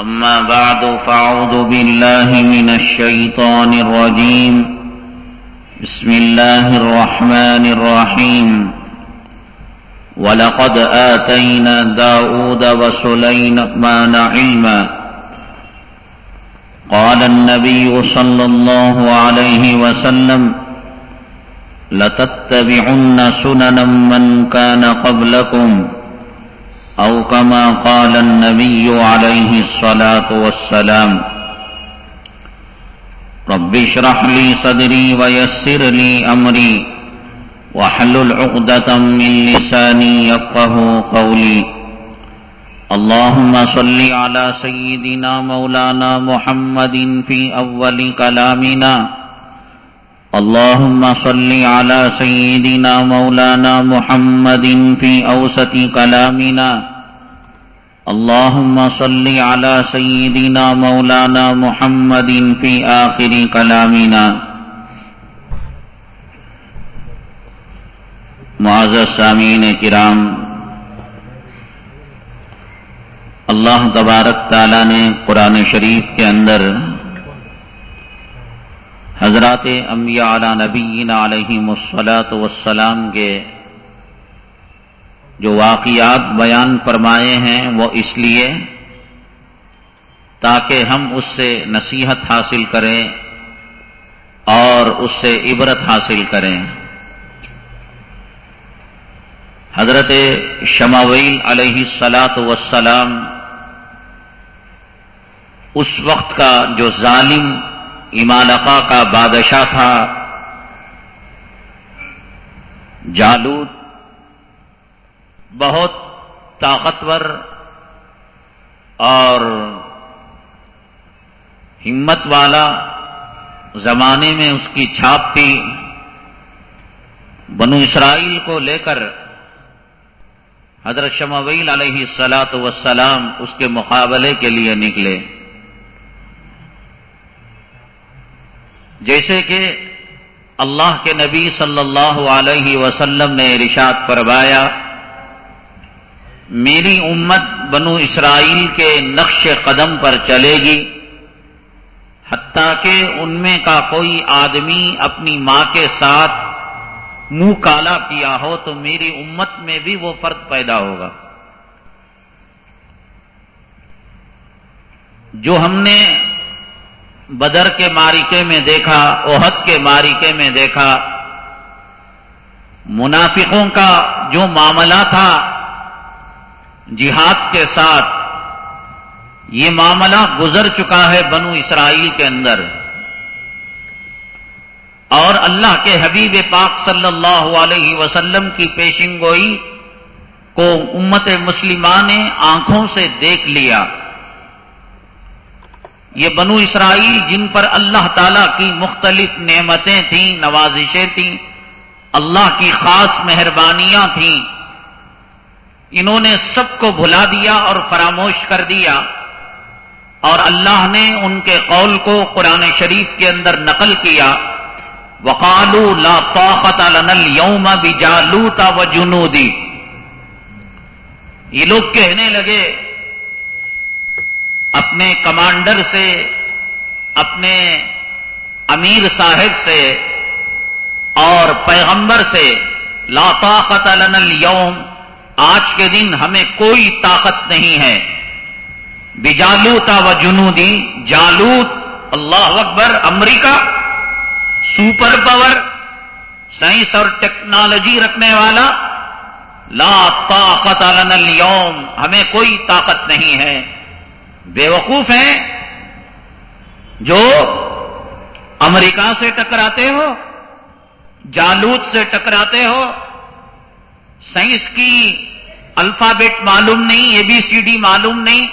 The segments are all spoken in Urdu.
أما بعد فأعوذ بالله من الشيطان الرجيم. بسم الله الرحمن الرحيم. ولقد آتينا داود وسليمان علما. قال النبي صلى الله عليه وسلم لتتبعن سننا من كان قبلكم. أو كما قال النبي عليه الصلاة والسلام، رب اشرح لي صدري ويسر لي أمري وحلل عقدة من لساني يفقه قولي. اللهم صل على سيدنا مولانا محمد في أول كلامنا. اللهم صل على سيدنا مولانا محمد في أوسط كلامنا. اللهم صل على سيدنا مولانا محمد في آخر كلامنا معزز سامعین کرام، اللہ تبارک تعالی نے قرآن شریف کے اندر حضرات انبیاء علی نبینا علیہ مسلاط والسلام کے جو واقعات بیان فرمائے ہیں وہ اس لیے تاکہ ہم اس سے نصیحت حاصل کریں اور اس سے عبرت حاصل کریں۔ حضرت شماویل علیہ سلاط وسلام اس وقت کا جو ظالم امالقا کا بادشاہ تھا، جالوت بہت طاقتور اور ہمت والا زمانے میں اس کی چھاپ تھی۔ بنو اسرائیل کو لے کر حضرت شمویل علیہ السلاط وسلام اس کے مقابلے کے لیے نکلے۔ جیسے کہ اللہ کے نبی صلی اللہ علیہ وسلم نے رشاد فرمایا میری امت بنو اسرائیل کے نقش قدم پر چلے گی، حتیٰ کہ ان میں کا کوئی آدمی اپنی ماں کے ساتھ منہ کالا کیا ہو تو میری امت میں بھی وہ فرق پیدا ہوگا۔ جو ہم نے بدر کے مارکے میں دیکھا اوہد کے مارکے میں دیکھا، منافقوں کا جو معاملہ تھا جہاد کے ساتھ یہ معاملہ گزر چکا ہے بنو اسرائیل کے اندر۔ اور اللہ کے حبیب پاک صلی اللہ علیہ وسلم کی پیشن گوئی کو امت مسلمہ نے آنکھوں سے دیکھ لیا۔ یہ بنو اسرائیل جن پر اللہ تعالی کی مختلف نعمتیں تھیں، نوازشیں تھیں، اللہ کی خاص مہربانیاں تھیں انہوں نے سب کو بھلا دیا اور فراموش کر دیا اور اللہ نے ان کے قول کو قرآن شریف کے اندر نقل کیا۔ وقالو لا طاقت لنا اليوم بجالوت و یہ لوگ کہنے لگے، اپنے کمانڈر سے، اپنے امیر صاحب سے اور پیغمبر سے، لا طاقت لنا اليوم آج کے دن ہمیں کوئی طاقت نہیں ہے۔ بجالوتا و جنودی، جالوت، اللہ اکبر، امریکہ سپر پاور، سائنس اور ٹیکنالوجی رکھنے والا، لا طاقت لنا اليوم، ہمیں کوئی طاقت نہیں ہے۔ بے وقوف ہیں جو امریکہ سے ٹکراتے ہو، جالوت سے ٹکراتے ہو سائنس کی الفابیٹ معلوم نہیں، اے بی سی ڈی معلوم نہیں،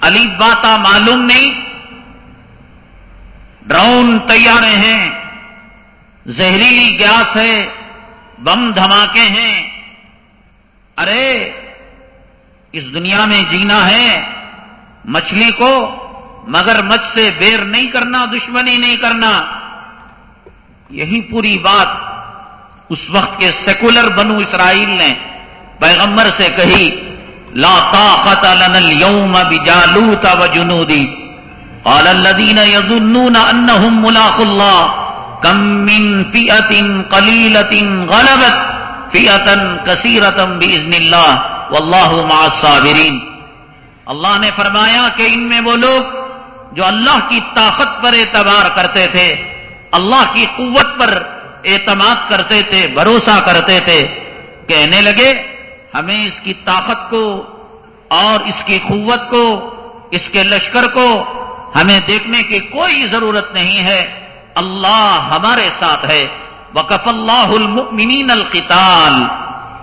علی باتا معلوم نہیں۔ ڈرون تیارے ہیں، زہریلی گیس ہے، بم دھماکے ہیں۔ ارے، اس دنیا میں جینا ہے، مچھلی کو مگر مچھ سے بیر نہیں کرنا، دشمنی نہیں کرنا۔ یہی پوری بات اس وقت کے سیکولر بنو اسرائیل نے پیغمبر سے کہی، لا طاقت لنا اليوم بجالوت وجنودی۔ قال الذين يظنون انهم ملاق الله كم من فئه قليله غلبت فئه كثيره باذن الله والله مع الصابرين اللہ نے فرمایا کہ ان میں وہ لوگ جو اللہ کی طاقت پر اعتبار کرتے تھے، اللہ کی قوت پر اعتماد کرتے تھے، بھروسہ کرتے تھے، کہنے لگے، ہمیں اس کی طاقت کو اور اس کی قوت کو، اس کے لشکر کو ہمیں دیکھنے کی کوئی ضرورت نہیں ہے۔ اللہ ہمارے ساتھ ہے۔ وقف اللہ المؤمنین القتال۔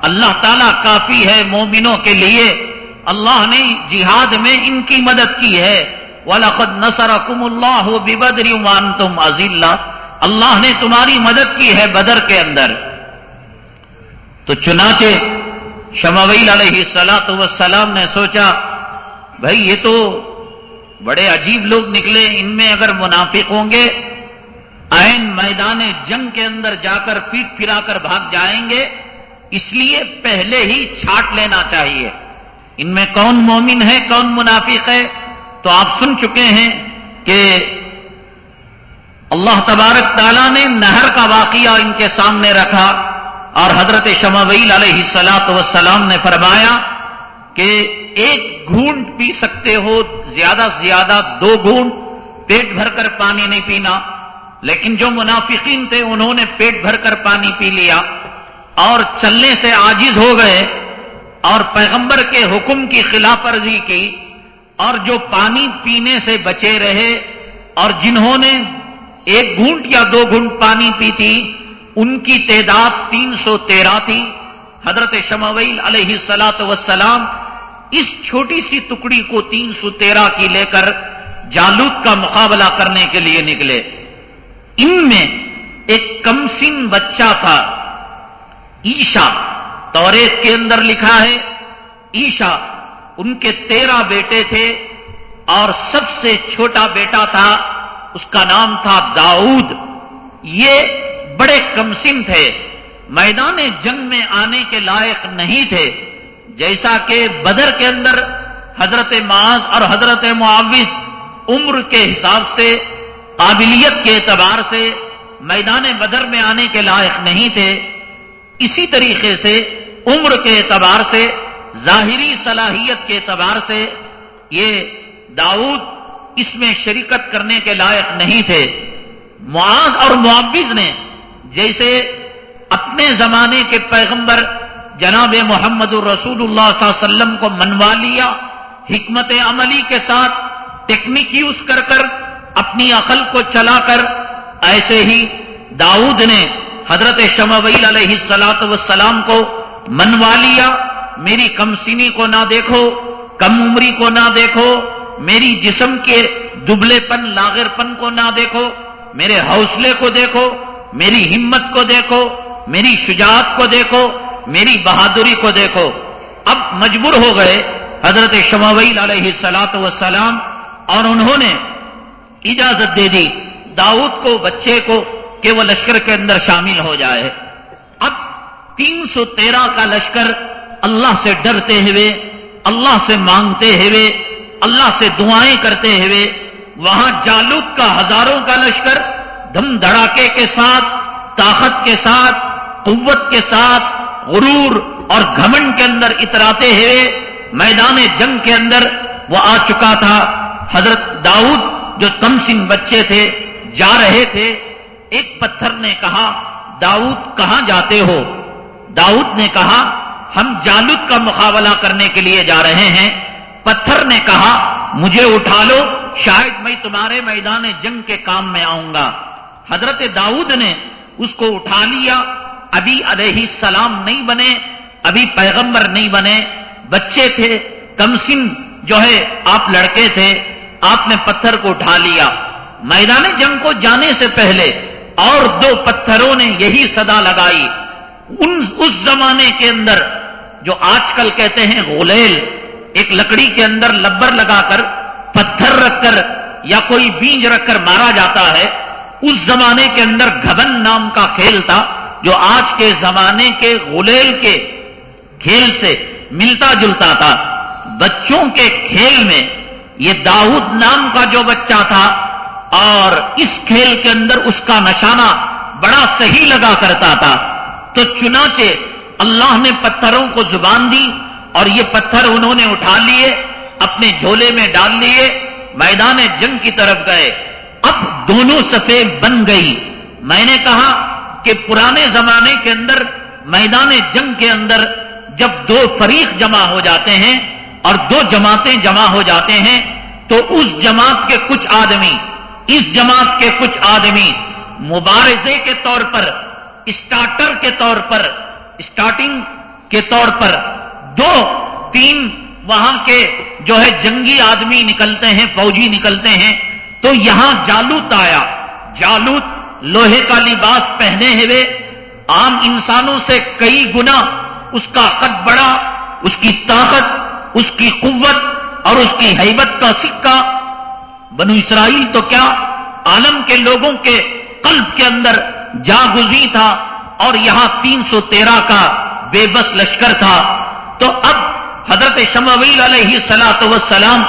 اللہ تعالیٰ کافی ہے مومنوں کے لیے۔ اللہ نے جہاد میں ان کی مدد کی ہے۔ وَلَقَدْ نَصَرَكُمُ اللَّهُ بِبَدْرِ وَانْتُمْ عَزِلَّ اللہ نے تمہاری مدد کی ہے بدر کے اندر۔ تو چنانچہ شمویل علیہ سلاۃ وسلام نے سوچا بھائی یہ تو بڑے عجیب لوگ نکلے، ان میں اگر منافق ہوں گے، آئین میدان جنگ کے اندر جا کر پیٹ پھرا کر بھاگ جائیں گے، اس لیے پہلے ہی چھاٹ لینا چاہیے۔ ان میں کون مومن ہے، کون منافق ہے؟ تو آپ سن چکے ہیں کہ اللہ تبارک تعالیٰ نے نہر کا واقعہ ان کے سامنے رکھا اور حضرت شمویل علیہ سلاط وسلام نے فرمایا کہ ایک گھونٹ پی سکتے ہو، زیادہ سے زیادہ دو گھونٹ پیٹ بھر کر پانی نہیں پینا۔ لیکن جو منافقین تھے، انہوں نے پیٹ بھر کر پانی پی لیا اور چلنے سے آجز ہو گئے اور پیغمبر کے حکم کی خلاف ورزی کی اور جو پانی پینے سے بچے رہے اور جنہوں نے ایک گھونٹ یا دو گھونٹ پانی پی تھی ان کی تعداد تین سو تیرہ تھی۔ حضرت شمویل علیہ سلاۃ وسلام اس چھوٹی سی ٹکڑی کو تین سو تیرہ کی لے کر جالوت کا مقابلہ کرنے کے لیے نکلے۔ ان میں ایک کمسن بچہ تھا۔ ایشا توریت کے اندر لکھا ہے ایشا ان کے تیرہ بیٹے تھے اور سب سے چھوٹا بیٹا تھا۔ اس کا نام تھا داؤد۔ یہ بڑے کمسن تھے۔ میدان جنگ میں آنے کے لائق نہیں تھے۔ جیسا کہ بدر کے اندر حضرت معاذ اور حضرت معاوض عمر کے حساب سے، قابلیت کے اعتبار سے میدان بدر میں آنے کے لائق نہیں تھے۔ اسی طریقے سے عمر کے اعتبار سے، ظاہری صلاحیت کے اعتبار سے یہ داؤد اس میں شرکت کرنے کے لائق نہیں تھے۔ معاذ اور معاوض نے جیسے اپنے زمانے کے پیغمبر جناب محمد الرسول اللہ صلی اللہ علیہ وسلم کو منوا لیا، حکمت عملی کے ساتھ ٹیکنیک یوز کر کر اپنی عقل کو چلا کر، ایسے ہی داؤد نے حضرت شمویل علیہ السلاط وسلام کو منوا لیا۔ میری کم سینی کو نہ دیکھو، کم عمری کو نہ دیکھو میری جسم کے دبلے پن، لاغر پن کو نہ دیکھو، میرے حوصلے کو دیکھو، میری ہمت کو دیکھو، میری شجاعت کو دیکھو، میری بہادری کو دیکھو۔ اب مجبور ہو گئے حضرت شمویل علیہ سلاط وسلام اور انہوں نے اجازت دے دی داؤد کو، بچے کو کہ وہ لشکر کے اندر شامل ہو جائے۔ اب تین سو تیرہ کا لشکر اللہ سے ڈرتے ہوئے، اللہ سے مانگتے ہوئے اللہ سے دعائیں کرتے ہوئے وہاں جالوت کا ہزاروں کا لشکر دم دھڑاکے کے ساتھ، طاقت کے ساتھ، قوت کے ساتھ غرور اور گھمنڈ کے اندر اتراتے ہوئے میدان جنگ کے اندر وہ آ چکا تھا۔ حضرت داؤد جو تمسن بچے تھے، جا رہے تھے۔ ایک پتھر نے کہا، داؤد، کہاں جاتے ہو؟ داؤد نے کہا، ہم جالوت کا مقابلہ کرنے کے لیے جا رہے ہیں۔ پتھر نے کہا، مجھے اٹھا لو، شاید میں تمہارے میدان جنگ کے کام میں آؤں گا۔ حضرت داؤد نے اس کو اٹھا لیا۔ ابھی علیہ السلام نہیں بنے، ابھی پیغمبر نہیں بنے۔ بچے تھے کمسن جو ہے، آپ لڑکے تھے۔ آپ نے پتھر کو اٹھا لیا۔ میدان جنگ کو جانے سے پہلے اور دو پتھروں نے یہی صدا لگائی۔ ان، اس زمانے کے اندر جو آج کل کہتے ہیں غلیل ایک لکڑی کے اندر لبر لگا کر پتھر رکھ کر یا کوئی بیج رکھ کر مارا جاتا ہے، اس زمانے کے اندر گھبن نام کا کھیل تھا جو آج کے زمانے کے غلیل کے کھیل سے ملتا جلتا تھا۔ بچوں کے کھیل میں یہ داؤد نام کا جو بچہ تھا اور اس کھیل کے اندر اس کا نشانہ بڑا صحیح لگا کرتا تھا۔ تو چنانچہ اللہ نے پتھروں کو زبان دی اور یہ پتھر انہوں نے اٹھا لیے، اپنے جھولے میں ڈال لیے میدان جنگ کی طرف گئے۔ اب دونوں سفے بن گئی۔ میں نے کہا کہ پرانے زمانے کے اندر، میدان جنگ کے اندر جب دو فریق جمع ہو جاتے ہیں اور دو جماعتیں جمع ہو جاتے ہیں، تو اس جماعت کے کچھ آدمی، اس جماعت کے کچھ آدمی مبارزے کے طور پر، اسٹارٹر کے طور پر، اسٹارٹنگ کے طور پر دو تین وہاں کے جو ہے جنگی آدمی نکلتے ہیں، فوجی نکلتے ہیں، تو یہاں جالوت آیا۔ جالوت لوہے کا لباس پہنے ہوئے عام انسانوں سے کئی گنا اس کا قد بڑا اس کی طاقت، اس کی قوت اور اس کی حیبت کا سکہ۔ بنو اسرائیل تو کیا عالم کے لوگوں کے قلب کے اندر جا گزی تھا اور یہاں تین سو تیرہ کا بے بس لشکر تھا۔ تو اب حضرت شمویل علیہ سلاۃ وسلام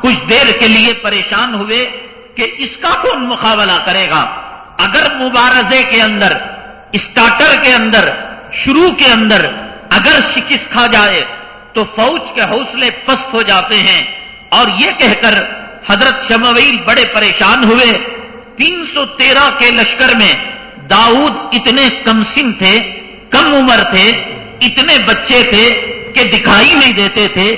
کچھ دیر کے لیے پریشان ہوئے کہ اس کا کون مقابلہ کرے گا؟ اگر مبارزے کے اندر، اسٹارٹر کے اندر، شروع کے اندر اگر شکست کھا جائے، تو فوج کے حوصلے پست ہو جاتے ہیں۔ اور یہ کہہ کر حضرت شمویل بڑے پریشان ہوئے۔ تین سو تیرہ کے لشکر میں داؤد اتنے کم سن تھے، کم عمر تھے، اتنے بچے تھے کہ دکھائی نہیں دیتے تھے،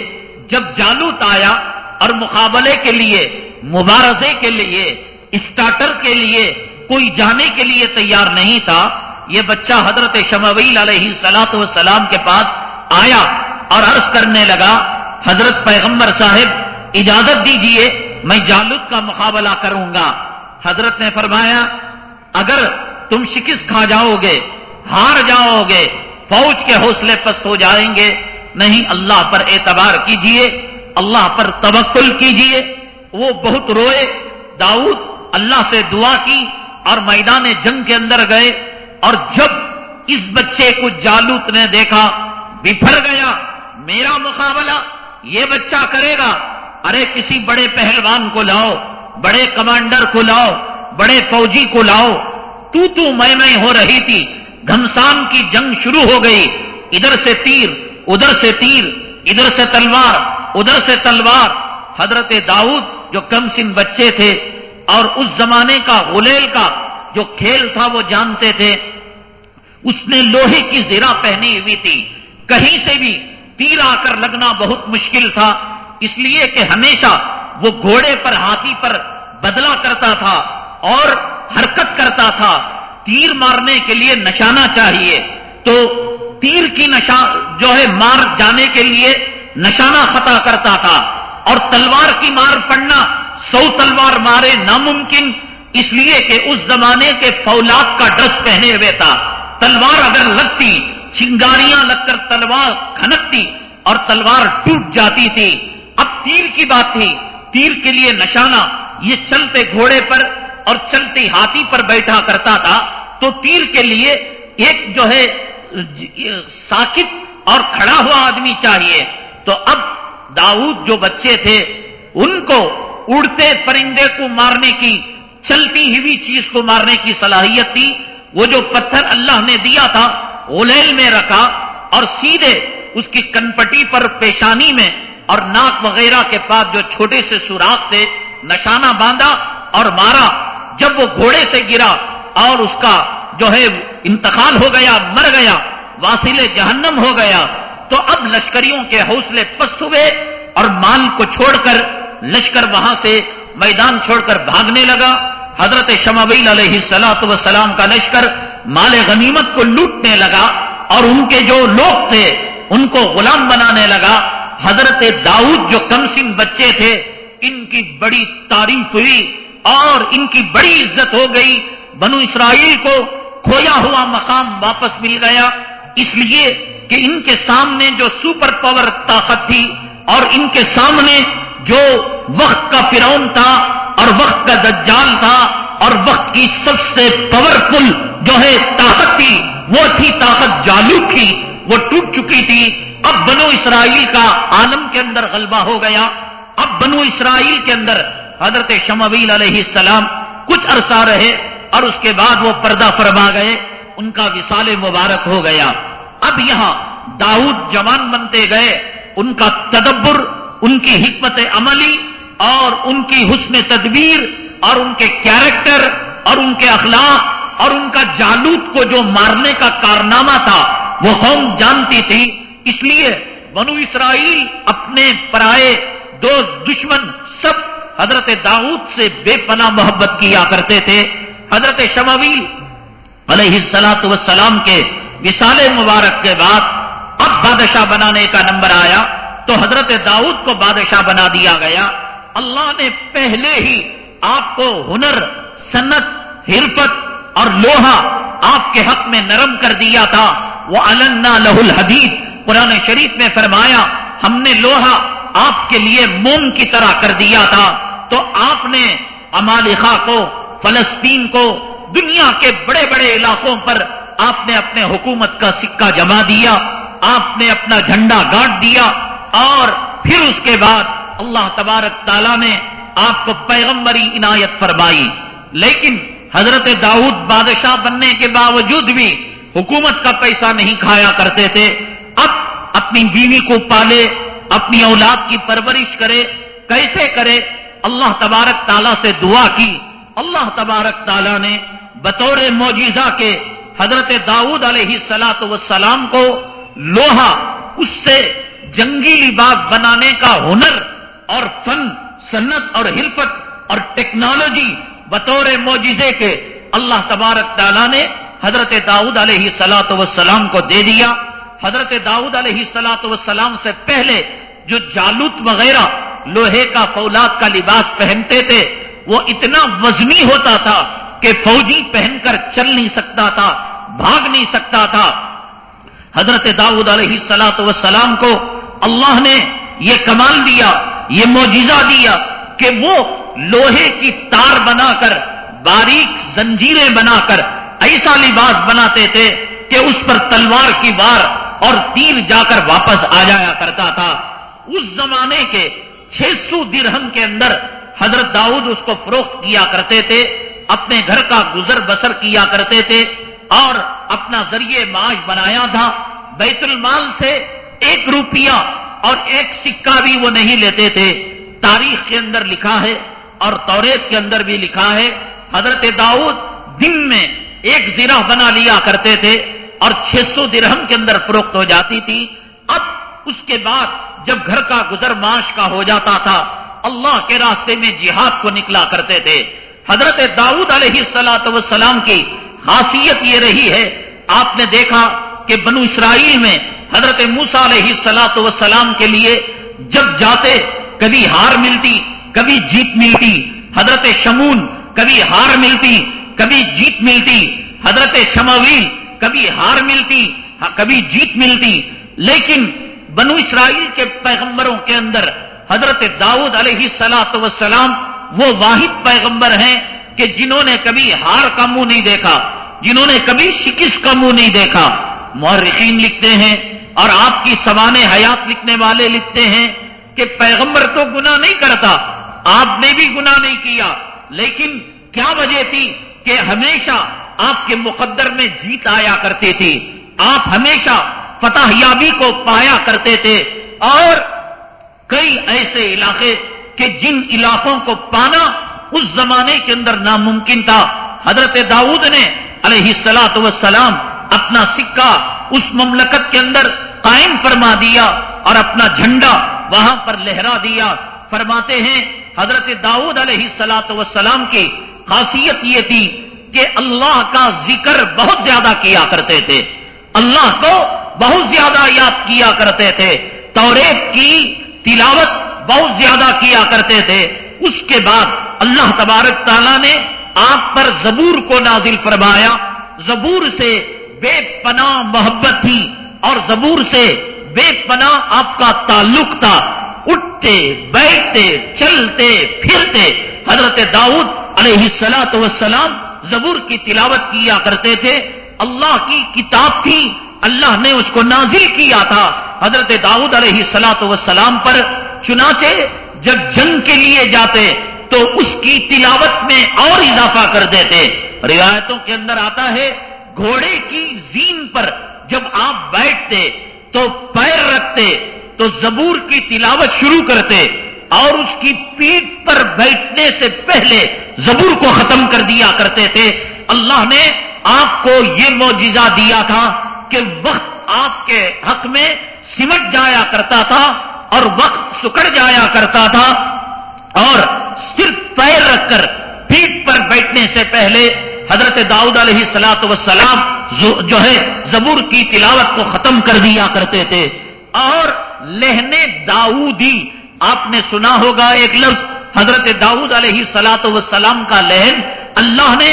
جب جالوت آیا اور مقابلے کے لیے، مبارزے کے لیے، اسٹارٹر کے لیے، کوئی جانے کے لیے تیار نہیں تھا، یہ بچہ حضرت شمویل علیہ سلاط وسلام کے پاس آیا اور عرض کرنے لگا، حضرت پیغمبر صاحب، اجازت دیجیے، میں جالوت کا مقابلہ کروں گا۔ حضرت نے فرمایا، اگر تم شکست کھا جاؤ گے، ہار جاؤ گے، فوج کے حوصلے پست ہو جائیں گے۔ نہیں، اللہ پر اعتبار کیجیے، اللہ پر توکل کیجیے۔ وہ بہت روئے، داؤد اللہ سے دعا کی اور میدان جنگ کے اندر گئے۔ اور جب اس بچے کو جالوت نے دیکھا بفر گیا، میرا مقابلہ یہ بچہ کرے گا۔ ارے، کسی بڑے پہلوان کو لاؤ، بڑے کمانڈر کو لاؤ، بڑے فوجی کو لاؤ۔ تو تو میں میں ہو رہی تھی، گھمسان کی جنگ شروع ہو گئی۔ ادھر سے تیر ادھر سے تیر، ادھر سے تلوار، ادھر سے تلوار۔ حضرت داؤد جو کم سن بچے تھے اور اس زمانے کا غلیل کا جو کھیل تھا وہ جانتے تھے، اس نے لوہے کی زیرہ پہنی ہوئی تھی۔ کہیں سے بھی تیر آ کر لگنا بہت مشکل تھا، اس لیے کہ ہمیشہ وہ گھوڑے پر ہاتھی پر بدلا کرتا تھا اور حرکت کرتا تھا۔ تیر مارنے کے لیے نشانہ چاہیے۔ تو تیر کی نشا جو ہے مار جانے کے لیے نشانہ خطا کرتا تھا اور تلوار کی مار پڑنا سو تلوار مارے ناممکن اس لیے کہ اس زمانے کے فولاد کا ڈرس پہنے ہوئے تھا۔ تلوار اگر لگتی، چنگاریاں لگ کر تلوار کھنکتی اور تلوار ٹوٹ جاتی تھی۔ اب تیر کی بات تھی۔ تیر کے لیے نشانہ یہ چلتے گھوڑے پر اور چلتی ہاتھی پر بیٹھا کرتا تھا۔ تو تیر کے لیے ایک جو ہے ساکت اور کھڑا ہوا آدمی چاہیے۔ تو اب داؤد جو بچے تھے، ان کو اڑتے پرندے کو مارنے کی، چلتی ہوئی چیز کو مارنے کی صلاحیت تھی وہ جو پتھر اللہ نے دیا تھا اولیل میں رکھا اور سیدھے اس کی کنپٹی پر پیشانی میں اور ناک وغیرہ کے پاس جو چھوٹے سے سوراخ تھے، نشانہ باندھا اور مارا۔ جب وہ گھوڑے سے گرا اور اس کا جو ہے انتقال ہو گیا، مر گیا واسل جہنم ہو گیا، تو اب لشکریوں کے حوصلے پست ہوئے اور مال کو چھوڑ کر لشکر وہاں سے میدان چھوڑ کر بھاگنے لگا۔ حضرت شمابیل علیہ سلاۃ وسلام کا لشکر مال غنیمت کو لوٹنے لگا اور ان کے جو لوگ تھے، ان کو غلام بنانے لگا۔ حضرت داؤد جو کمسن بچے تھے، ان کی بڑی تعریف ہوئی اور ان کی بڑی عزت ہو گئی۔ بنو اسرائیل کو کھویا ہوا مقام واپس مل گیا۔ اس لیے کہ ان کے سامنے جو سپر پاور طاقت تھی اور ان کے سامنے جو وقت کا فرون تھا اور وقت کا دجال تھا اور وقت کی سب سے پاورفل جو ہے طاقت تھی، وہ تھی طاقت جالو کی۔ وہ ٹوٹ چکی تھی۔ اب بنو اسرائیل کا عالم کے اندر غلبہ ہو گیا۔ اب بنو اسرائیل کے اندر حضرت شمویل علیہ السلام کچھ عرصہ رہے۔ اور اس کے بعد وہ پردہ فرما گئے، ان کا وصال مبارک ہو گیا۔ اب یہاں داؤد جوان بنتے گئے، ان کا تدبر، ان کی حکمت عملی اور ان کی حسن تدبیر اور ان کے کیریکٹر اور ان کے اخلاق اور ان کا جالوت کو جو مارنے کا کارنامہ تھا، وہ قوم جانتی تھی۔ اس لیے بنو اسرائیل اپنے پرائے دوست دشمن سب حضرت داؤد سے بے پناہ محبت کیا کرتے تھے۔ حضرت شمویل علیہ السلاط وسلام کے وسال مبارک کے بعد اب بادشاہ بنانے کا نمبر آیا تو حضرت داؤد کو بادشاہ بنا دیا گیا۔ اللہ نے پہلے ہی آپ کو ہنر، سنت ہرفت اور لوہا آپ کے حق میں نرم کر دیا تھا۔ وہ النا لہ الحدید قرآن شریف میں فرمایا، ہم نے لوہا آپ کے لیے موم کی طرح کر دیا تھا۔ تو آپ نے امالخا کو فلسطین کو دنیا کے بڑے بڑے علاقوں پر آپ نے اپنے حکومت کا سکہ جما دیا، آپ نے اپنا جھنڈا گاٹ دیا اور پھر اس کے بعد اللہ تبارک تعالیٰ نے آپ کو پیغمبری عنایت فرمائی۔ لیکن حضرت داؤد بادشاہ بننے کے باوجود بھی حکومت کا پیسہ نہیں کھایا کرتے تھے۔ اب اپنی بیوی کو پالے، اپنی اولاد کی پرورش کرے، کیسے کرے؟ اللہ تبارک تعالیٰ سے دعا کی۔ اللہ تبارک تعالیٰ نے بطور معجزہ کے حضرت داؤد علیہ سلاۃ وسلام کو لوہا، اس سے جنگی لباس بنانے کا ہنر اور فن صنعت اور حلفت اور ٹیکنالوجی بطور معجزے کے اللہ تبارک تعالیٰ نے حضرت داؤد علیہ سلاۃ وسلام کو دے دیا۔ حضرت داؤد علیہ سلاۃ وسلام سے پہلے جو جالوت وغیرہ، لوہے کا فولاد کا لباس پہنتے تھے وہ اتنا وزنی ہوتا تھا کہ فوجی پہن کر چل نہیں سکتا تھا، بھاگ نہیں سکتا تھا۔ حضرت داؤد علیہ سلاۃ وسلام کو اللہ نے یہ کمال دیا، یہ موجزہ دیا کہ وہ لوہے کی تار بنا کر، باریک زنجیریں بنا کر ایسا لباس بناتے تھے کہ اس پر تلوار کی بار اور تیر جا کر واپس آ جایا کرتا تھا۔ اس زمانے کے چھ سو درہم کے اندر حضرت داؤد اس کو فروخت کیا کرتے تھے، اپنے گھر کا گزر بسر کیا کرتے تھے اور اپنا ذریعے معاش بنایا تھا۔ بیت المال سے ایک روپیہ اور ایک سکہ بھی وہ نہیں لیتے تھے۔ تاریخ کے اندر لکھا ہے اور توریت کے اندر بھی لکھا ہے، حضرت داؤد دن میں ایک زیرہ بنا لیا کرتے تھے اور چھ سو درہم کے اندر فروخت ہو جاتی تھی۔ اب اس کے بعد جب گھر کا گزر معاش کا ہو جاتا تھا اللہ کے راستے میں جہاد کو نکلا کرتے تھے۔ حضرت داؤد علیہ السلاۃ وسلام کی خاصیت یہ رہی ہے، آپ نے دیکھا کہ بنو اسرائیل میں حضرت موسا علیہ سلاۃ وسلام کے لیے جب جاتے کبھی ہار ملتی، کبھی جیت ملتی۔ حضرت شمون کبھی ہار ملتی، کبھی جیت ملتی۔ حضرت شمویل کبھی ہار ملتی، کبھی جیت ملتی۔ لیکن بنو اسرائیل کے پیغمبروں کے اندر حضرت داؤد علیہ سلاۃ وسلام وہ واحد پیغمبر ہیں کہ جنہوں نے کبھی ہار کا منہ نہیں دیکھا، جنہوں نے کبھی شکست کا منہ نہیں دیکھا۔ مورخین لکھتے ہیں اور آپ کی سوان حیات لکھنے والے لکھتے ہیں کہ پیغمبر تو گناہ نہیں کرتا، آپ نے بھی گناہ نہیں کیا۔ لیکن کیا وجہ تھی کہ ہمیشہ آپ کے مقدر میں جیت آیا کرتی تھی؟ آپ ہمیشہ فتح یابی کو پایا کرتے تھے اور کئی ایسے علاقے کہ جن علاقوں کو پانا اس زمانے کے اندر ناممکن تھا۔ حضرت داؤد نے علیہ السلاط وسلام اپنا سکہ اس مملکت کے اندر قائم فرما دیا اور اپنا جھنڈا وہاں پر لہرا دیا۔ فرماتے ہیں، حضرت داؤد علیہ السلاط وسلام کی خاصیت یہ تھی کہ اللہ کا ذکر بہت زیادہ کیا کرتے تھے۔ اللہ کو بہت زیادہ یاد کیا کرتے تھے۔ توریت کی تلاوت بہت زیادہ کیا کرتے تھے۔ اس کے بعد اللہ تبارک تعالیٰ نے آپ پر زبور کو نازل فرمایا۔ زبور سے بے پناہ محبت تھی اور زبور سے بے پناہ آپ کا تعلق تھا۔ اٹھتے، بیٹھتے، چلتے، پھرتے۔ حضرت داؤد علیہ السلاط وسلام زبور کی تلاوت کیا کرتے تھے۔ اللہ کی کتاب تھی۔ اللہ نے اس کو نازل کیا تھا حضرت داؤد علیہ سلاۃ وسلام پر۔ چنانچہ جب جنگ کے لیے جاتے تو اس کی تلاوت میں اور اضافہ کر دیتے۔ روایتوں کے اندر آتا ہے، گھوڑے کی زین پر جب آپ بیٹھتے تو پیر رکھتے تو زبور کی تلاوت شروع کرتے اور اس کی پیٹ پر بیٹھنے سے پہلے زبور کو ختم کر دیا کرتے تھے۔ اللہ نے آپ کو یہ معجزہ دیا تھا کہ وقت آپ کے حق میں سمٹ جایا کرتا تھا اور وقت سکڑ جایا کرتا تھا اور صرف پیر رکھ کر پیٹ پر بیٹھنے سے پہلے حضرت داؤد علیہ سلاۃ وسلام جو ہے زبور کی تلاوت کو ختم کر دیا کرتے تھے اور لہنے داؤدی، آپ نے سنا ہوگا ایک لفظ، حضرت داؤد علیہ سلاۃ وسلام کا لہن اللہ نے،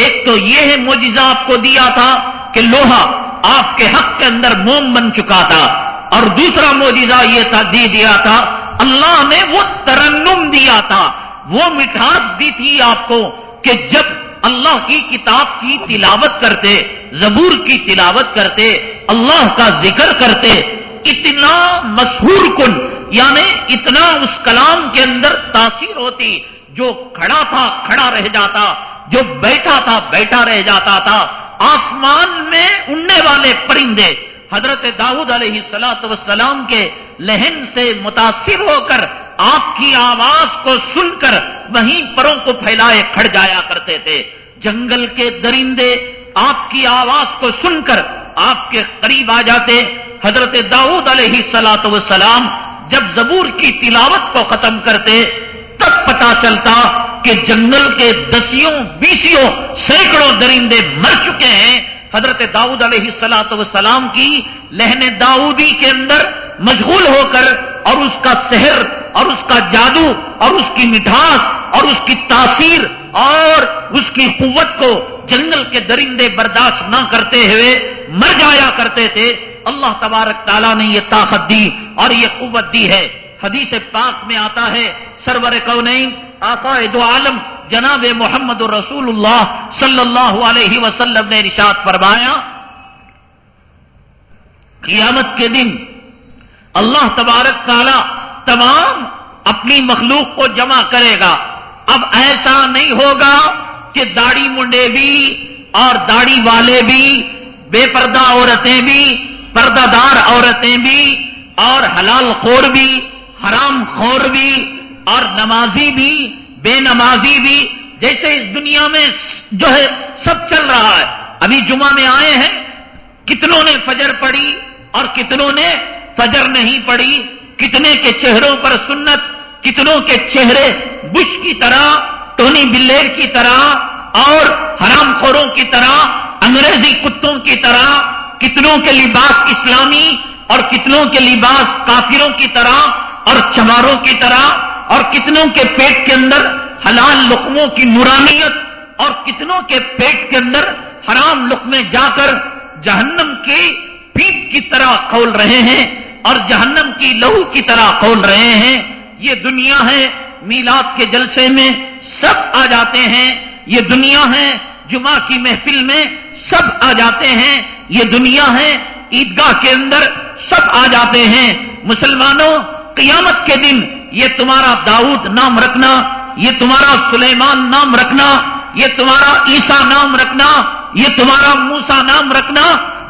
ایک تو یہ ہے موجزہ آپ کو دیا تھا کہ لوہا آپ کے حق کے اندر موم بن چکا تھا اور دوسرا موجزہ یہ تھا دی دیا تھا۔ اللہ نے وہ ترنم دیا تھا۔ وہ مٹھاس دی تھی آپ کو کہ جب اللہ کی کتاب کی تلاوت کرتے، زبور کی تلاوت کرتے، اللہ کا ذکر کرتے، اتنا مشہور کن یعنی اتنا اس کلام کے اندر تاثیر ہوتی۔ جو کھڑا تھا، کھڑا رہ جاتا، جو بیٹھا تھا، بیٹھا رہ جاتا تھا۔ آسمان میں اڑنے والے پرندے حضرت داؤد علیہ سلاۃ وسلام کے لہن سے متاثر ہو کر آپ کی آواز کو سن کر وہیں پروں کو پھیلائے کھڑ جایا کرتے تھے۔ جنگل کے درندے آپ کی آواز کو سن کر آپ کے قریب آ جاتے۔ حضرت داؤد علیہ سلاۃ وسلام جب زبور کی تلاوت کو ختم کرتے، تب پتا چلتا کہ جنگل کے دسیوں، بیسیوں سینکڑوں درندے مر چکے ہیں۔ حضرت داؤد علیہ السلاۃ وسلام کی لہن داؤدی کے اندر مشغول ہو کر اور اس کا سحر اور اس کا جادو اور اس کی مٹھاس اور اس کی تاثیر اور اس کی قوت کو جنگل کے درندے برداشت نہ کرتے ہوئے مر جایا کرتے تھے۔ اللہ تبارک تعالیٰ نے یہ طاقت دی اور یہ قوت دی ہے۔ حدیث پاک میں آتا ہے، سرور کو نہیں آقا دو عالم جناب محمد رسول اللہ صلی اللہ علیہ وسلم نے رشاد فرمایا، قیامت کے دن اللہ تبارک تعالی تمام اپنی مخلوق کو جمع کرے گا۔ اب ایسا نہیں ہوگا کہ داڑھی منڈے بھی اور داڑھی والے بھی، بے پردہ عورتیں بھی، پردہ دار عورتیں بھی اور حلال خور بھی، حرام خور بھی اور نمازی بھی، بے نمازی بھی، جیسے اس دنیا میں جو ہے سب چل رہا ہے۔ ابھی جمعہ میں آئے ہیں، کتنوں نے فجر پڑی اور کتنوں نے فجر نہیں پڑی کتنے کے چہروں پر سنت، کتنوں کے چہرے بش کی طرح، ٹونی بلیر کی طرح اور حرام خوروں کی طرح، انگریزی کتوں کی طرح، کتنوں کے لباس اسلامی اور کتنوں کے لباس کافروں کی طرح اور چماروں کی طرح۔ اور کتنوں کے پیٹ کے اندر حلال لقموں کی نورانیت اور کتنوں کے پیٹ کے اندر حرام لقمے جا کر جہنم کی پیپ کی طرح کھول رہے ہیں اور جہنم کی لہو کی طرح کھول رہے ہیں۔ یہ دنیا ہے، میلاد کے جلسے میں سب آ جاتے ہیں۔ یہ دنیا ہے، جمعہ کی محفل میں سب آ جاتے ہیں۔ یہ دنیا ہے، عیدگاہ کے اندر سب آ جاتے ہیں۔ مسلمانوں، قیامت کے دن یہ تمہارا داؤد نام رکھنا، یہ تمہارا سلیمان نام رکھنا، یہ تمہارا عیسا نام رکھنا، یہ تمہارا موسا نام رکھنا،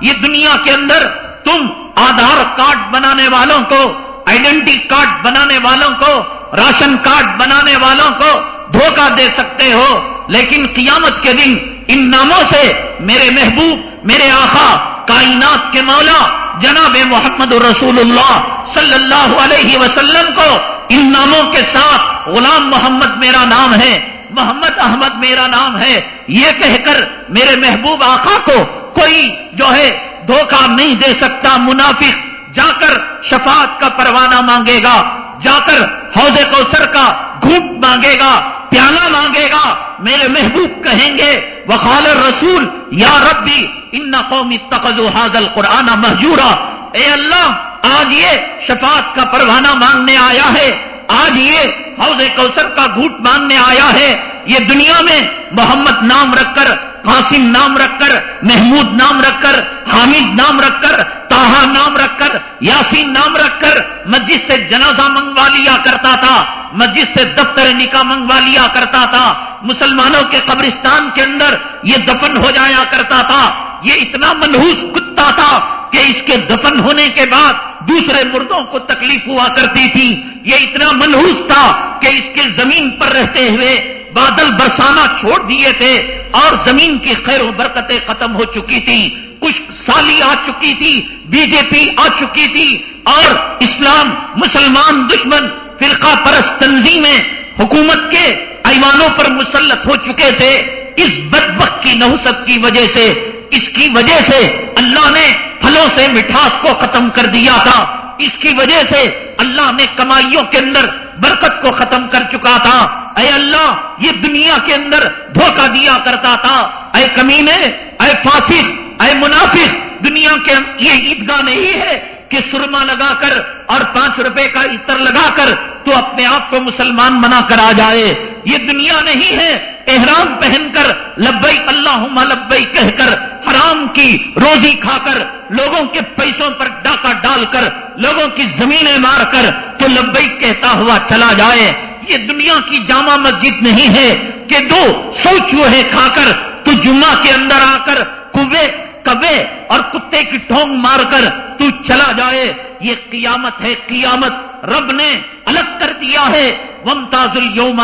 یہ دنیا کے اندر تم آدھار کارڈ بنانے والوں کو، آئیڈینٹی کارڈ بنانے والوں کو، راشن کارڈ بنانے والوں کو دھوکہ دے سکتے ہو۔ لیکن قیامت کے دن ان ناموں سے میرے محبوب، میرے آخا کائنات کے مولا جناب محمد رسول اللہ صلی اللہ علیہ وسلم کو ان ناموں کے ساتھ غلام محمد میرا نام ہے، محمد احمد میرا نام ہے۔ یہ کہہ کر میرے محبوب آقا کو کوئی جو ہے دھوکہ نہیں دے سکتا، منافق جا کر شفاعت کا پروانہ مانگے گا، جا کر حوض کوثر کا گھوٹ مانگے گا۔ پیالہ مانگے گا، میرے محبوب کہیں گے، وقال رسول یا ربی، ان قومی تخذ حاضل قرآن محجورا اے اللہ، آج یہ شفاعت کا پروانہ مانگنے آیا ہے۔ آج یہ حوض کوثر کا گھوٹ مانگنے آیا ہے۔ یہ دنیا میں محمد نام رکھ کر، قاسم نام رکھ کر، محمود نام رکھ کر، حامد نام رکھ کر تاہا نام رکھ کر، یاسین نام رکھ کر، مسجد سے جنازہ منگوا لیا کرتا تھا۔ مسجد سے دفتر نکاح منگوا لیا کرتا تھا۔ مسلمانوں کے قبرستان کے اندر یہ دفن ہو جایا کرتا تھا۔ یہ اتنا منہوس کتا تھا کہ اس کے دفن ہونے کے بعد دوسرے مردوں کو تکلیف ہوا کرتی تھی۔ یہ اتنا منہوس تھا کہ اس کے زمین پر رہتے ہوئے بادل برسانا چھوڑ دیے تھے اور زمین کی خیر و برکتیں ختم ہو چکی تھی کچھ سالی آ چکی تھی، بی جے پی آ چکی تھی اور اسلام، مسلمان دشمن فرقہ پرست تنظیمیں حکومت کے ایوانوں پر مسلط ہو چکے تھے، اس بدبخت کی نحوست کی وجہ سے، اس کی وجہ سے اللہ نے پھلوں سے مٹھاس کو ختم کر دیا تھا۔ اس کی وجہ سے اللہ نے کمائیوں کے اندر برکت کو ختم کر چکا تھا۔ اے اللہ، یہ دنیا کے اندر دھوکہ دیا کرتا تھا۔ اے کمینے، اے فاسق، اے منافق، دنیا کے یہ عیدگاہ نہیں ہے۔ کہ سرما لگا کر اور پانچ روپے کا عطر لگا کر تو اپنے آپ کو مسلمان بنا کر آ جائے۔ یہ دنیا نہیں ہے۔ احرام پہن کر لبئی اللہ لبئی کہہ کر حرام کی روزی کھا کر لوگوں کے پیسوں پر ڈاکہ ڈال کر لوگوں کی زمینیں مار کر تو لبئی کہتا ہوا چلا جائے۔ یہ دنیا کی جامع مسجد نہیں ہے کہ دو سو چوہے کھا کر تو جمعہ کے اندر آ کر کبے کبے اور کتے کی ٹھونگ مار کر تو چلا جائے۔ یہ قیامت ہے، قیامت۔ رب نے الگ کر دیا ہے۔ ومتاز الوم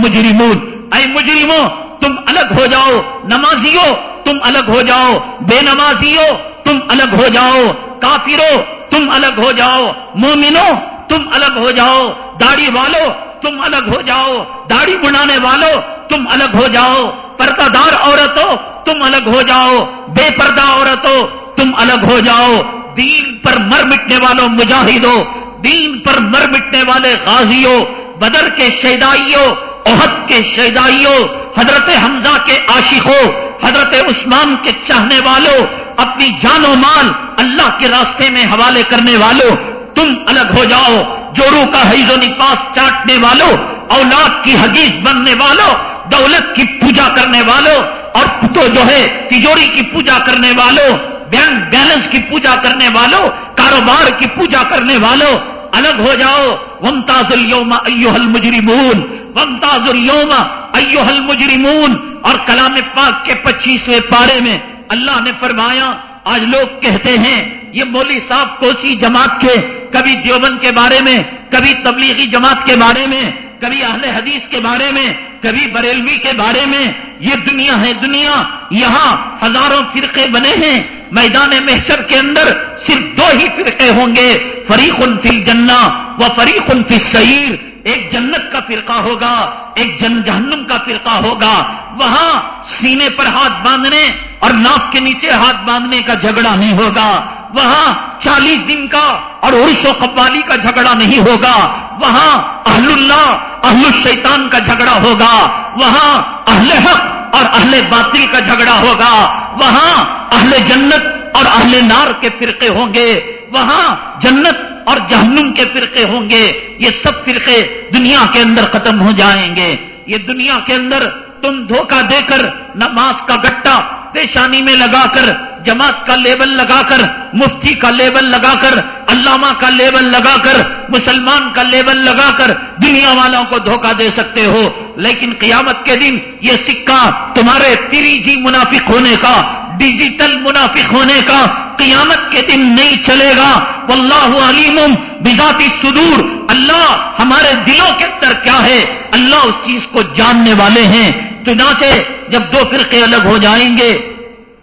مجرمون اے مجرموں، تم الگ ہو جاؤ۔ نمازیوں، تم الگ ہو جاؤ۔ بے نمازیوں، تم الگ ہو جاؤ۔ کافرو تم الگ ہو جاؤ۔ مومنو تم الگ ہو جاؤ۔ داڑھی والو تم الگ ہو جاؤ۔ داڑھی بنانے والوں، تم الگ ہو جاؤ۔ پردہ دار عورتوں تم الگ ہو جاؤ، بے پردہ عورتوں تم الگ ہو جاؤ۔ دین پر مر مٹنے والوں مجاہدوں دین پر مر مٹنے والے غازیوں بدر کے شیدائیوں عہد کے شیدائیوں حضرت حمزہ کے عاشقوں حضرت عثمان کے چاہنے والوں اپنی جان و مال اللہ کے راستے میں حوالے کرنے والوں تم الگ ہو جاؤ جورو کا حیض و نفاس چاٹنے والوں اولاد کی حدیث بننے والوں دولت کی پوجا کرنے والوں اور تو جو ہے تجوری کی پوجا کرنے والوں، بینک بیلنس کی پوجا کرنے والوں، کاروبار کی پوجا کرنے والوں، الگ ہو جاؤ۔ ومتاز الوم ایو المجرمون۔ ومتاز الوم ایو المجرمون۔ اور کلام پاک کے پچیسویں پارے میں اللہ نے فرمایا، آج لوگ کہتے ہیں، یہ مولی صاحب کوسی جماعت کے، کبھی دیوبند کے بارے میں، کبھی تبلیغی جماعت کے بارے میں، کبھی اہل حدیث کے بارے میں کبھی بریلوی کے بارے میں یہ دنیا ہے دنیا، یہاں ہزاروں فرقے بنے ہیں، میدان محشر کے اندر صرف دو ہی فرقے ہوں گے فریق فی جنا و فریق فی سعیر ایک جنت کا فرقہ ہوگا، ایک جن جہنم کا فرقہ ہوگا۔ وہاں سینے پر ہاتھ باندھنے اور ناک کے نیچے ہاتھ باندھنے کا جھگڑا نہیں ہوگا۔ وہاں چالیس دن کا اور عرش و قبالی کا جھگڑا نہیں ہوگا، وہاں اہل اللہ اہل الشیطان کا جھگڑا ہوگا، وہاں اہل حق اور اہل باطل کا جھگڑا ہوگا، وہاں اہل جنت اور اہل نار کے فرقے ہوں گے، وہاں جنت اور جہنم کے فرقے ہوں گے، یہ سب فرقے دنیا کے اندر ختم ہو جائیں گے۔ یہ دنیا کے اندر تم دھوکہ دے کر، نماز کا گٹا پیشانی میں لگا کر، جماعت کا لیبل لگا کر، مفتی کا لیبل لگا کر، علامہ کا لیبل لگا کر، مسلمان کا لیبل لگا کر دنیا والوں کو دھوکہ دے سکتے ہو، لیکن قیامت کے دن یہ سکہ تمہارے تری جی منافق ہونے کا ڈیجیٹل منافق ہونے کا قیامت کے دن نہیں چلے گا۔ واللہ علیم بذات صدور اللہ ہمارے دلوں کے اندر کیا ہے؟ اللہ اس چیز کو جاننے والے ہیں۔ چنانچہ جب دو فرقے الگ ہو جائیں گے،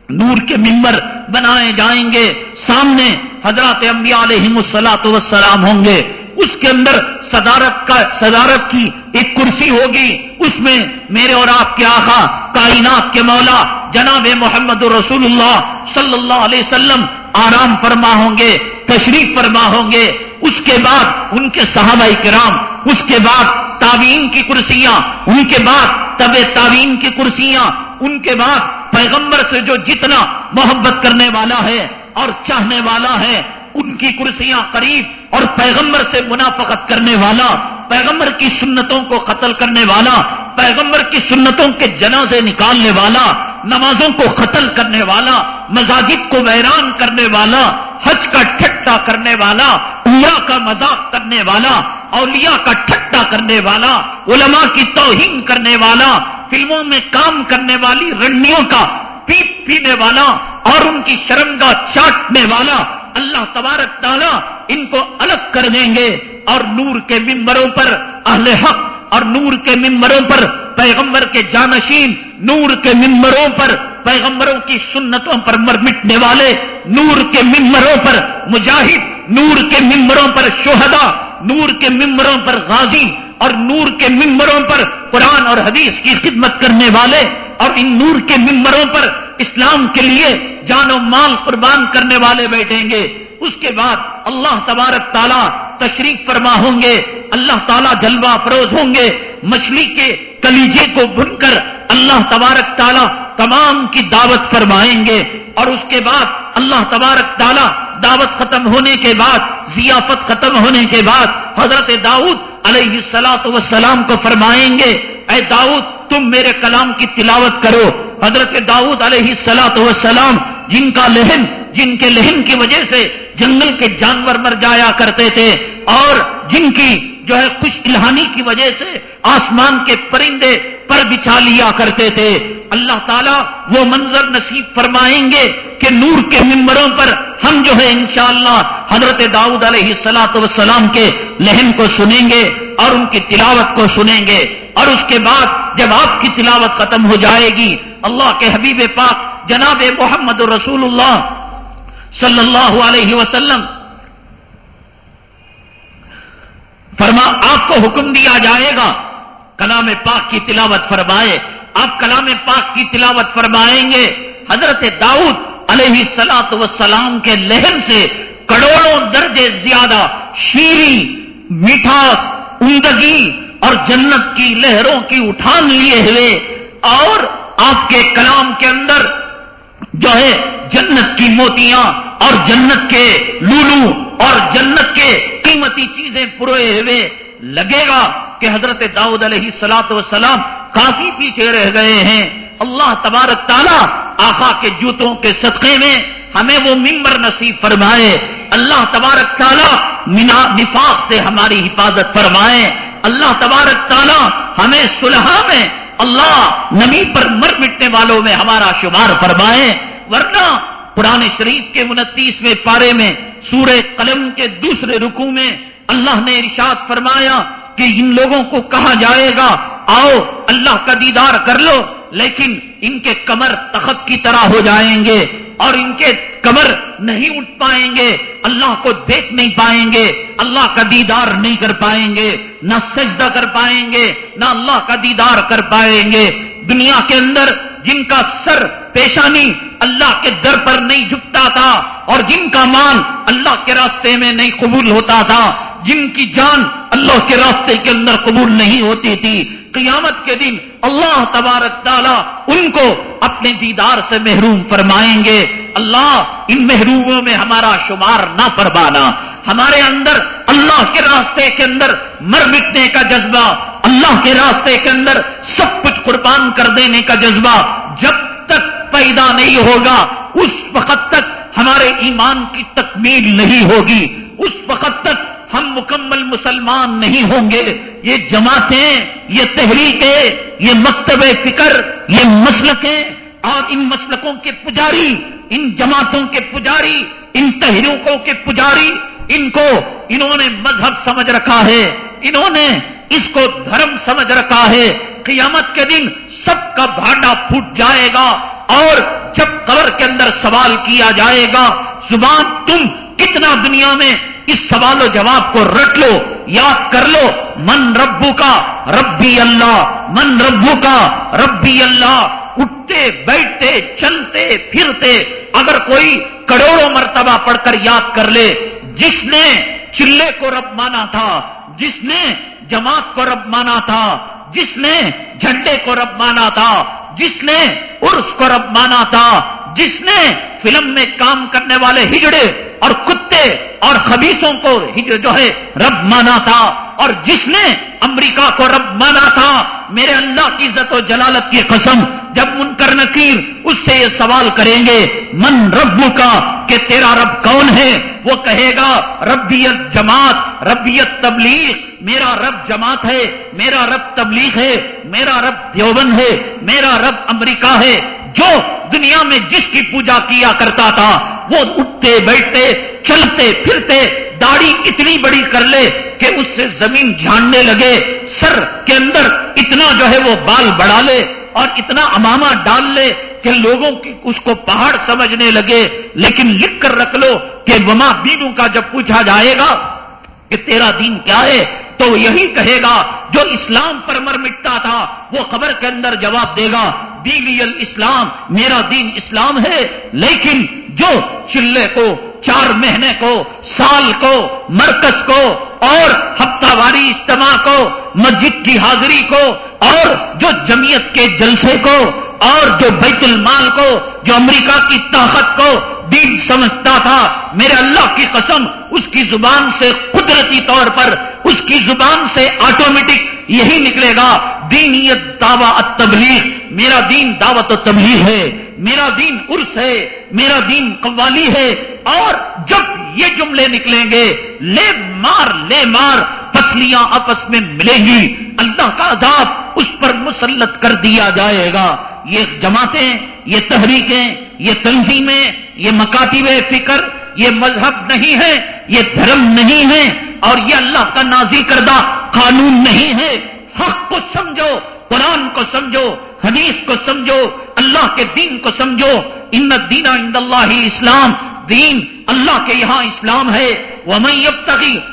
نور کے ممبر بنائے جائیں گے، سامنے حضرات انبیاء علیہ السلاط وسلام ہوں گے۔ اس کے اندر صدارت کا صدارت کی ایک کرسی ہوگی۔ اس میں میرے اور آپ کے آخا کائنات کے مولا جناب محمد رسول اللہ صلی اللہ علیہ وسلم آرام فرما ہوں گے، تشریف فرما ہوں گے۔ اس کے بعد ان کے صحابہ کرام، اس کے بعد تعویم کی کرسیاں، ان کے بعد طب تعویم کی کرسیاں، ان کے بعد پیغمبر سے جو جتنا محبت کرنے والا ہے اور چاہنے والا ہے ان کی کرسیاں قریب اور پیغمبر سے منافقت کرنے والا، پیغمبر کی سنتوں کو قتل کرنے والا، پیغمبر کی سنتوں کے جنازے نکالنے والا، نمازوں کو قتل کرنے والا، مساجد کو ویران کرنے والا، حج کا ٹھٹا کرنے والا، عمرہ کا مذاق کرنے والا، اولیاء کا ٹھٹا کرنے والا، علماء کی توہین کرنے والا، فلموں میں کام کرنے والی، رنڈیوں کا پیپ پینے والا اور ان کی شرمگاہ چاٹنے والا اللہ تبارک تعالیٰ ان کو الگ کر دیں گے اور نور کے ممبروں پر اہل حق اور نور کے ممبروں پر پیغمبر کے جانشین، نور کے ممبروں پر پیغمبروں کی سنتوں پر مر مٹنے والے، نور کے ممبروں پر مجاہد، نور کے ممبروں پر شہدا نور کے ممبروں پر غازی اور نور کے ممبروں پر قرآن اور حدیث کی خدمت کرنے والے اور ان نور کے ممبروں پر اسلام کے لیے جان و مال قربان کرنے والے بیٹھیں گے، اس کے بعد اللہ تبارک تعالیٰ تشریف فرما ہوں گے، اللہ تعالیٰ جلوہ فروز ہوں گے، مچھلی کے کلیجے کو بن کر اللہ تبارک تعالیٰ تمام کی دعوت فرمائیں گے۔ اور اس کے بعد اللہ تبارک تعالیٰ دعوت ختم ہونے کے بعد، ضیافت ختم ہونے کے بعد حضرت داؤد علیہ السلاط وسلام کو فرمائیں گے، اے داؤد تم میرے کلام کی تلاوت کرو۔ حضرت داؤد علیہ السلاط وسلام جن کا لہن، جن کے لہن کی وجہ سے جنگل کے جانور مر جایا کرتے تھے اور جن کی جو ہے خوش الہانی کی وجہ سے آسمان کے پرندے پر بچھا لیا کرتے تھے۔ اللہ تعالیٰ وہ منظر نصیب فرمائیں گے کہ نور کے ممبروں پر ہم جو ہے انشاءاللہ حضرت داؤد علیہ السلاط وسلام کے لہن کو سنیں گے اور ان کی تلاوت کو سنیں گے اور اس کے بعد جب آپ کی تلاوت ختم ہو جائے گی، اللہ کے حبیب پاک جناب محمد رسول اللہ صلی اللہ علیہ وسلم فرما، آپ کو حکم دیا جائے گا، کلام پاک کی تلاوت فرمائے آپ کلام پاک کی تلاوت فرمائیں گے۔ حضرت داؤد علیہ سلاط وسلام کے لہن سے کروڑوں درجے زیادہ شیری میٹھاس عمدگی اور جنت کی لہروں کی اٹھان لیے ہوئے اور آپ کے کلام کے اندر جو ہے جنت کی موتیاں اور جنت کے لولو اور جنت کے قیمتی چیزیں پروئے ہوئے، لگے گا کہ حضرت داؤد علیہ سلاط وسلام کافی پیچھے رہ گئے ہیں۔ اللہ تبارک تعالیٰ آخا کے جوتوں کے صدقے میں ہمیں وہ ممبر نصیب فرمائے۔ اللہ تبارک تعالیٰ نفاق سے ہماری حفاظت فرمائے۔ اللہ تبارک تعالیٰ ہمیں سلحا میں اللہ نبی پر مر مٹنے والوں میں ہمارا شمار فرمائے۔ ورنہ قرآن شریف کے انتیسویں پارے میں سورہ قلم کے دوسرے رکو میں اللہ نے ارشاد فرمایا کہ ان لوگوں کو کہا جائے گا آؤ، اللہ کا دیدار کر لو، لیکن ان کے کمر تخت کی طرح ہو جائیں گے اور ان کے کمر نہیں اٹھ پائیں گے، اللہ کو دیکھ نہیں پائیں گے، اللہ کا دیدار نہیں کر پائیں گے، نہ سجدہ کر پائیں گے، نہ اللہ کا دیدار کر پائیں گے۔ دنیا کے اندر جن کا سر پیشانی اللہ کے در پر نہیں جھکتا تھا اور جن کا مان اللہ کے راستے میں نہیں قبول ہوتا تھا جن کی جان اللہ کے راستے کے اندر قبول نہیں ہوتی تھی، قیامت کے دن اللہ تبارک تعالیٰ ان کو اپنے دیدار سے محروم فرمائیں گے۔ اللہ، ان محروموں میں ہمارا شمار نہ فرمانا۔ ہمارے اندر اللہ کے راستے کے اندر مر مٹنے کا جذبہ، اللہ کے راستے کے اندر سب کچھ قربان کر دینے کا جذبہ جب تک پیدا نہیں ہوگا، اس وقت تک ہمارے ایمان کی تکمیل نہیں ہوگی۔ اس وقت تک ہم مکمل مسلمان نہیں ہوں گے۔ یہ جماعتیں، یہ تحریکیں، یہ مکتب فکر، یہ مسلکیں۔ اور ان مسلکوں کے پجاری، ان جماعتوں کے پجاری، ان تحریکوں کے پجاری، ان کو انہوں نے مذہب سمجھ رکھا ہے۔ انہوں نے اس کو دھرم سمجھ رکھا ہے۔ قیامت کے دن سب کا بھانڈا پھوٹ جائے گا اور جب قبر کے اندر سوال کیا جائے گا، زبان تم کتنا دنیا میں اس سوال و جواب کو رٹ لو، یاد کر لو، من ربو کا ربی اللہ، من ربو کا ربی اللہ، اٹھتے، بیٹھتے، چلتے، پھرتے، اگر کوئی کروڑوں مرتبہ پڑھ کر یاد کر لے، جس نے چلے کو رب مانا تھا، جس نے جماعت کو رب مانا تھا، جس نے جھنڈے کو رب مانا تھا، جس نے عرس کو رب مانا تھا، جس نے فلم میں کام کرنے والے ہجڑے اور کتے اور خبیصوں کو جو ہے رب مانا تھا اور جس نے امریکہ کو رب مانا تھا، میرے اللہ کی عزت و جلالت کی قسم، جب منکر نکیر اس سے یہ سوال کریں گے، من رب کا کہ تیرا رب کون ہے؟ وہ کہے گا، ربیت جماعت، ربیت تبلیغ، میرا رب جماعت ہے، میرا رب تبلیغ ہے، میرا رب دیوبند ہے، میرا رب امریکہ ہے۔ جو دنیا میں جس کی پوجا کیا کرتا تھا، وہ اٹھتے، بیٹھتے، چلتے، پھرتے، داڑھی اتنی بڑی کر لے کہ اس سے زمین جھاننے لگے، سر کے اندر اتنا جو ہے وہ بال بڑھا لے اور اتنا اماما ڈال لے کہ لوگوں کی اس کو پہاڑ سمجھنے لگے۔ لیکن لکھ کر رکھ لو کہ وما دینوں کا جب پوچھا جائے گا کہ تیرا دین کیا ہے تو یہی کہے گا جو اسلام پر مر مٹتا تھا، وہ خبر کے اندر جواب دے گا، دینی الاسلام، میرا دین اسلام ہے، لیکن جو چلے کو، چار مہینے کو، سال کو، مرکز کو، اور ہفتہ واری اجتماع کو، مسجد کی حاضری کو، اور جو جمیت کے جلسے کو اور جو بیت المال کو، جو امریکہ کی طاقت کو دین سمجھتا تھا، میرے اللہ کی قسم، اس کی زبان سے قدرتی طور پر، اس کی زبان سے آٹومیٹک یہی نکلے گا، دینیت دعوی تبلیغ میرا دین دعوت و تبلیغ ہے، میرا دین عرس ہے، میرا دین قوالی ہے، اور جب یہ جملے نکلیں گے، لے مار لے مار، پسلیاں آپس میں ملیں گی، اللہ کا عذاب اس پر مسلط کر دیا جائے گا۔ یہ جماعتیں، یہ تحریکیں، یہ تنظیمیں، یہ مکاتب فکر، یہ مذہب نہیں ہے، یہ دھرم نہیں ہے اور یہ اللہ کا نازی کردہ قانون نہیں ہے۔ حق کو سمجھو، قرآن کو سمجھو، حدیث کو سمجھو، اللہ کے دین کو سمجھو۔ ان دینا عند اللہ اسلام دین اللہ کے یہاں اسلام ہے۔ وہ میں اب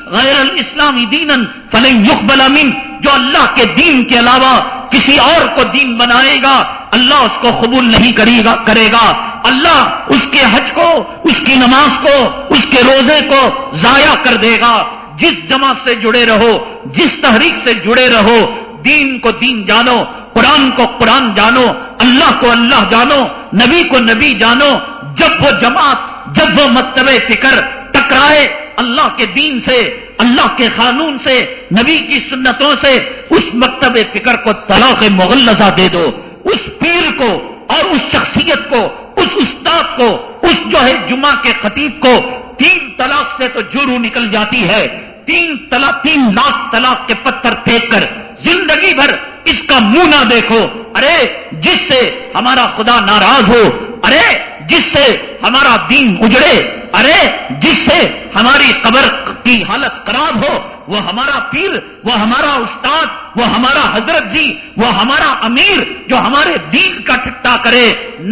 غیر الاسلامی دین فلن یقبل امین جو اللہ کے دین کے علاوہ کسی اور کو دین بنائے گا، اللہ اس کو قبول نہیں کرے گا کرے گا۔ اللہ اس کے حج کو، اس کی نماز کو، اس کے روزے کو ضائع کر دے گا۔ جس جماعت سے جڑے رہو، جس تحریک سے جڑے رہو، دین کو دین جانو، قرآن کو قرآن جانو، اللہ کو اللہ جانو، نبی کو نبی جانو، جب وہ جماعت جب وہ مکتب فکر ٹکرائے اللہ کے دین سے، اللہ کے قانون سے، نبی کی سنتوں سے، اس مکتب فکر کو طلاق مغلزہ دے دو۔ اس پیر کو اور اس شخصیت کو، اس استاد کو، اس جو ہے جمعہ کے خطیب کو تین طلاق سے تو جرو نکل جاتی ہے۔ تین طلاق، تین لاکھ طلاق کے پتھر پھینک کر زندگی بھر اس کا منہ نہ دیکھو۔ ارے، جس سے ہمارا خدا ناراض ہو، ارے جس سے ہمارا دین اجڑے، ارے، جس سے ہماری قبر کی حالت خراب ہو، وہ ہمارا پیر، وہ ہمارا استاد، وہ ہمارا حضرت جی وہ ہمارا امیر جو ہمارے دین کا ٹھٹا کرے،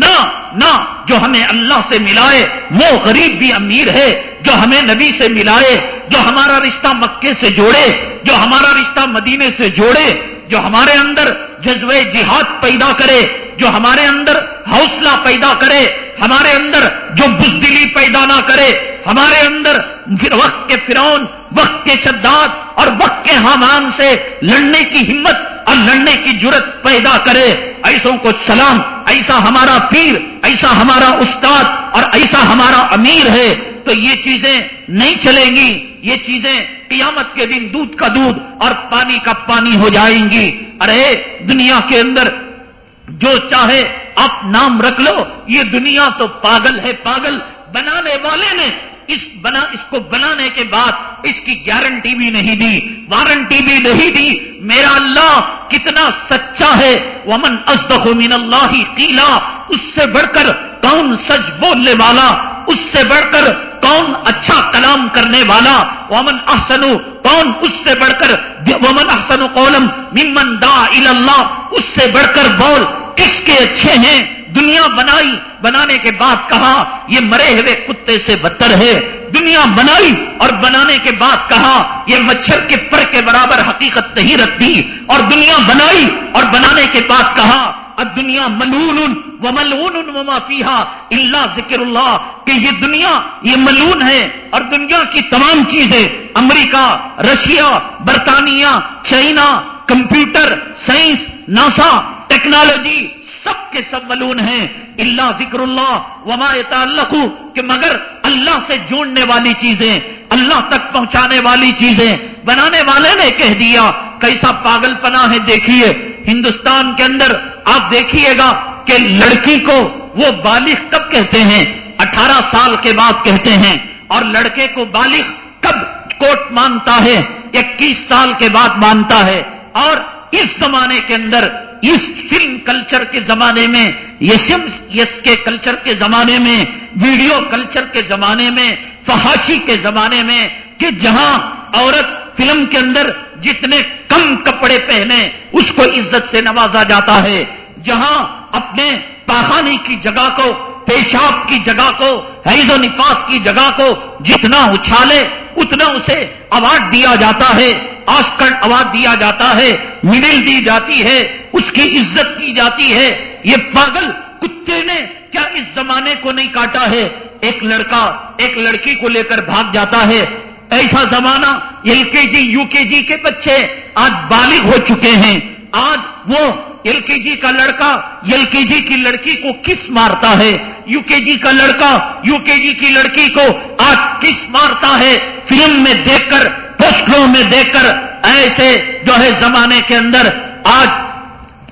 نہ نہ جو ہمیں اللہ سے ملائے، وہ غریب بھی امیر ہے جو ہمیں نبی سے ملائے، جو ہمارا رشتہ مکے سے جوڑے، جو ہمارا رشتہ مدینے سے جوڑے، جو ہمارے اندر جذبے جہاد پیدا کرے جو ہمارے اندر حوصلہ پیدا کرے، ہمارے اندر جو بزدلی پیدا نہ کرے، ہمارے اندر وقت کے فرون وقت کے شداد اور وقت کے حامان سے لڑنے کی ہمت اور لڑنے کی جرت پیدا کرے۔ ایسوں کو سلام، ایسا ہمارا پیر، ایسا ہمارا استاد اور ایسا ہمارا امیر ہے۔ تو یہ چیزیں نہیں چلیں گی، یہ چیزیں قیامت کے دن دودھ کا دودھ اور پانی کا پانی ہو جائیں گی۔ ارے، دنیا کے اندر جو چاہے آپ نام رکھ لو، یہ دنیا تو پاگل ہے پاگل۔ بنانے والے نے اس بنا، اس کو بنانے کے بعد اس کی گارنٹی بھی نہیں دی وارنٹی بھی نہیں دی۔ میرا اللہ کتنا سچا ہے۔ ومن من اللہ قیلا اس سے بڑھ کر کون سچ بولنے والا؟ اس سے بڑھ کر کون اچھا کلام کرنے والا ومن احسن کون اس سے بڑھ کر ومن احسن قولم ممن دا اللہ اس سے بڑھ کر بول کس کے اچھے ہیں؟ دنیا بنائی، بنانے کے بعد کہا، یہ مرے ہوئے کتے سے بدتر ہے۔ دنیا بنائی اور بنانے کے بعد کہا، یہ مچھر کے پر کے برابر حقیقت نہیں رکھتی۔ اور دنیا بنائی اور بنانے کے بعد کہا دنیا ملون و ملون و مافیہ اللہ ذکر اللہ کہ یہ دنیا یہ ملون ہے اور دنیا کی تمام چیزیں امریکہ، رشیا، برطانیہ، China, computer, science, NASA, technology, سب کے سب ملون ہیں۔ اللہ ذکر اللہ وما تعلق کہ مگر اللہ سے جوڑنے والی چیزیں، اللہ تک پہنچانے والی چیزیں، بنانے والے نے کہہ دیا، کیسا پاگل پنا ہے، دیکھیے۔ ہندوستان کے اندر آپ دیکھیے گا کہ لڑکی کو وہ بالغ کب کہتے ہیں؟ اٹھارہ سال کے بعد کہتے ہیں۔ اور لڑکے کو بالغ کب کوٹ مانتا ہے؟ اکیس سال کے بعد مانتا ہے۔ اور اس زمانے کے اندر، اس فلم کلچر کے زمانے میں یس کے کلچر کے زمانے میں، ویڈیو کلچر کے زمانے میں، فحاشی کے زمانے میں، کہ جہاں عورت فلم کے اندر جتنے کم کپڑے پہنے، اس کو عزت سے نوازا جاتا ہے۔ جہاں اپنے پاخانے کی جگہ کو، پیشاب کی جگہ کو، حیض و نفاس کی جگہ کو جتنا اچھالے، اتنا اسے اوارڈ دیا جاتا ہے۔ آسکر اوارڈ دیا جاتا ہے، مڈل دی جاتی ہے، اس کی عزت کی جاتی ہے۔ یہ پاگل کتے نے کیا اس زمانے کو نہیں کاٹا ہے؟ ایک لڑکا، ایک لڑکی کو لے کر بھاگ جاتا ہے۔ ایسا زمانہ ایل کے جی یو کے جی کے بچے آج بالغ ہو چکے ہیں۔ آج وہ ایل کے جی کا لڑکا ایل کے جی کی لڑکی کو کس مارتا ہے؟ یو کے جی کا لڑکا یو کے جی کی لڑکی کو آج کس مارتا ہے؟ فلم میں دیکھ کر، پوسٹروں میں دیکھ کر، ایسے جو ہے زمانے کے اندر آج